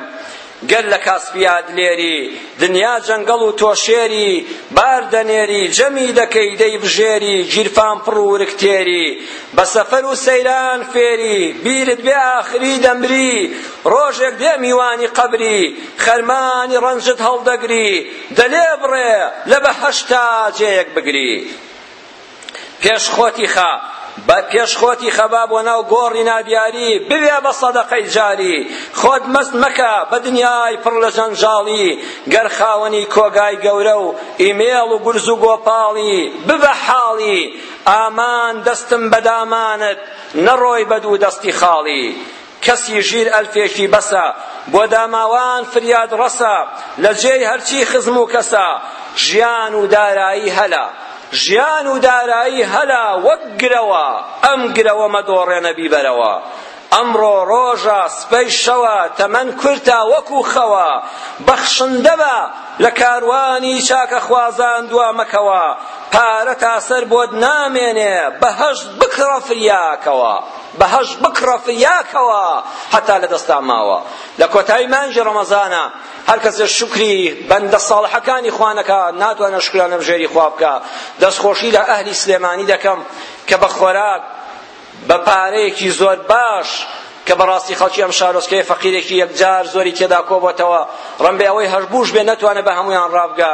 گەل لە کاسپیاد لێری دنیا جەنگەڵ و تۆشێری باردەنێری جەمی دەکەی دەی بژێری گیرفان پڕ و ورکتێری بە سەفەر و سەیران فێری بیرت بێ ئاخری دەمری ڕۆژێک دێ میوانی قەبری خەرمانی ڕەنجت هەڵدەگری دەلێ بڕێ لە بە هەشتا جێیەک بگری پێشخۆتی خا بە پێشخۆتی خەباب و ناو گۆڕی نابیاری ببێ بە سەدەقەی جاری خۆت مەست مەکە بە دنیای پڕ لە جەنجاڵی گەر خاوەنی کۆگای گەورە و ئیمێڵ و گورز و گۆپاڵی ببە حاڵی ئامان دەستم بەدامانت نەڕۆی بە دوو دەستی خاڵی کەسی ژیر ئەلفێکی بەسە بۆ داماوان فریاد ڕەسە لە جێی هەرچی خزم و کەسە ژیان و دارایی هەلە ژیان و دارایی هەلا وەک گرەوە ئەم گرەوە مەدۆڕێنە بیبەرەوە ئەمڕۆ ڕۆژە سپەی شەوە تەمەن کورتا وەکو خەوە بەخشندە بە لە کاروانی چاکە خوازان دوا مەکەوە پارە تاسەر بۆت نامێنێ بەهەشت بکڕە فریاکەوە بەهەشت بکڕە فریاکەوە هەتا لە دەستان ماوە لە کۆتایی مانجی ڕەمەزانە هەر کەسێ شکری بەندە ساڵحەکانی خوانەکە ناتوانە شکرانە بژێری خواب بکە دەستخۆشی لە ئەهلی سلێمانی دەکەم کە بە خۆراک بە پارەیەکی زۆر باش کە بەڕاستی خەڵکی ئەم شارۆچکەیە فەقیرێکی یەکجار زۆری تێدا کۆبەتەوە ڕەنبێ ئەوەی هەشبوش بێ نەتوانێت بە هەمویان ڕابگا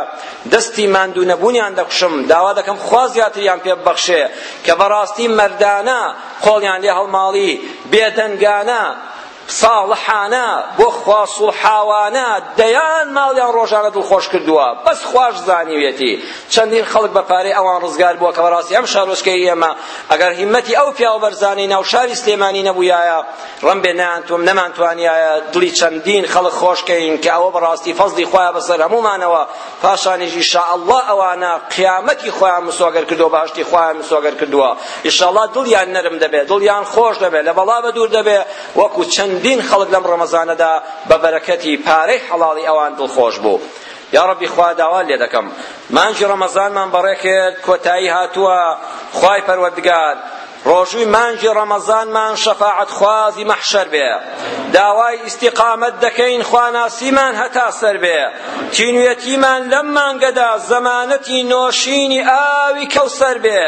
دەستی ماندوو نەبوونیان دەکوشم داوا دەکەم خوا زیاتریان پێ ببەخشێ کە بەڕاستی مەردانە خۆڵیان لێ هەڵماڵی بێدەنگانە صالحانە بۆ خوا سڵحاوانە دەیان ماڵیان ڕۆژانە دڵخۆش کردووە بەس خوش زانیوێتی چەندین خەڵک بە پارەی ئەوان ڕزگار بووە کە بەڕاستی ئەم شارۆچکەی ئێمە ئەگەر هیمەتی ئەو پیاوەبەرزانەی ناوشاری سلێمانی نەبوویایە ڕم بێ نانتوم نەمانتوانیایە دڵی چەندین خەڵک خۆشکەین کە ئەوە بەڕاستی فەزلی خۆیان بەسەر هەمومانەوە پاشانیش ئینشاءالله ئەوانە قیامەتی خۆیان مسۆگەر کردووە باشتی خۆیان مسۆگەر کردووە ئینشاءالله دڵیان نەرم دەبێت دڵیان خۆش دەبێت لە بەڵا بە دوور دەبێت وەکو چەند چەندین خەڵک لەم ڕەمەزانەدا بە بەرەکەتی پارەی حەڵاڵی ئەوان دڵخۆش بوو یا ربی خوا داوا لێ دەکەم مانجی ڕەمەزانمان بەڕێ کرد کۆتایی هاتووە خوای پەروەردگار ڕۆژووی مانگی ڕەمەزانمان شەفاعەت خوازی مەحشەر بێ داوای ئیسیقامەت دەکەین خواناسیمان هەتا سەر بێ تینوێتیمان لەم مانگەدا زەمانەتی نۆشینی ئاوی کەوسەر بێ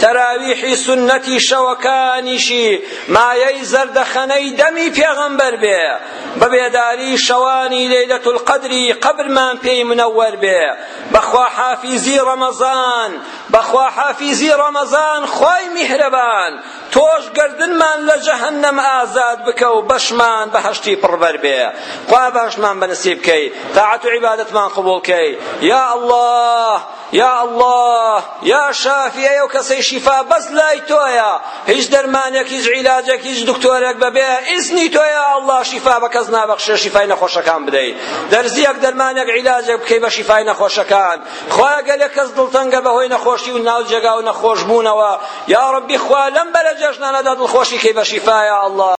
تەراویحی سنەتی شەوەکانیشی مایەی زەردەخەنەی دەمی پێغەمبەر بێ بەبێداری شەوانی لەیلەت القەدری قەبرمان پێی منەوەر بێ بەخوا حافیزی ڕەمەزان بەخوا حافیزی ڕەمەزان خوای میهرەبان بمان توش گردنمان لە جەهەنەم ئازاد بکە و بەشمان بە هەشتی پڕبەر بێ خوا بەشمان بەنسیب بکەی تاعەت و عیبادەتمان قبول بکەی یا الله یا الله یا شافی ئەو کەسەی شیفا بەس لای تۆیە هیچ دەرمانێک هیچ عیلاجێک هیچ دکتۆرێک بەبێ ئیزنی تۆیە الله شیفا بە کەس نابەخشێ شیفای نەخۆشەکان بدەیت دەرزیەک دەرمانێک عیلاجێک بکەی بە شیفای نەخۆشەکان خوا گەلێک کەس دڵتەنگە بەهۆی نەخۆشی و ناو جێگا و نەخۆشبوونەوە یا ڕەبی خوا لەم بەرە جێژنانەدا دڵخۆشی کەی بە شیفایە الله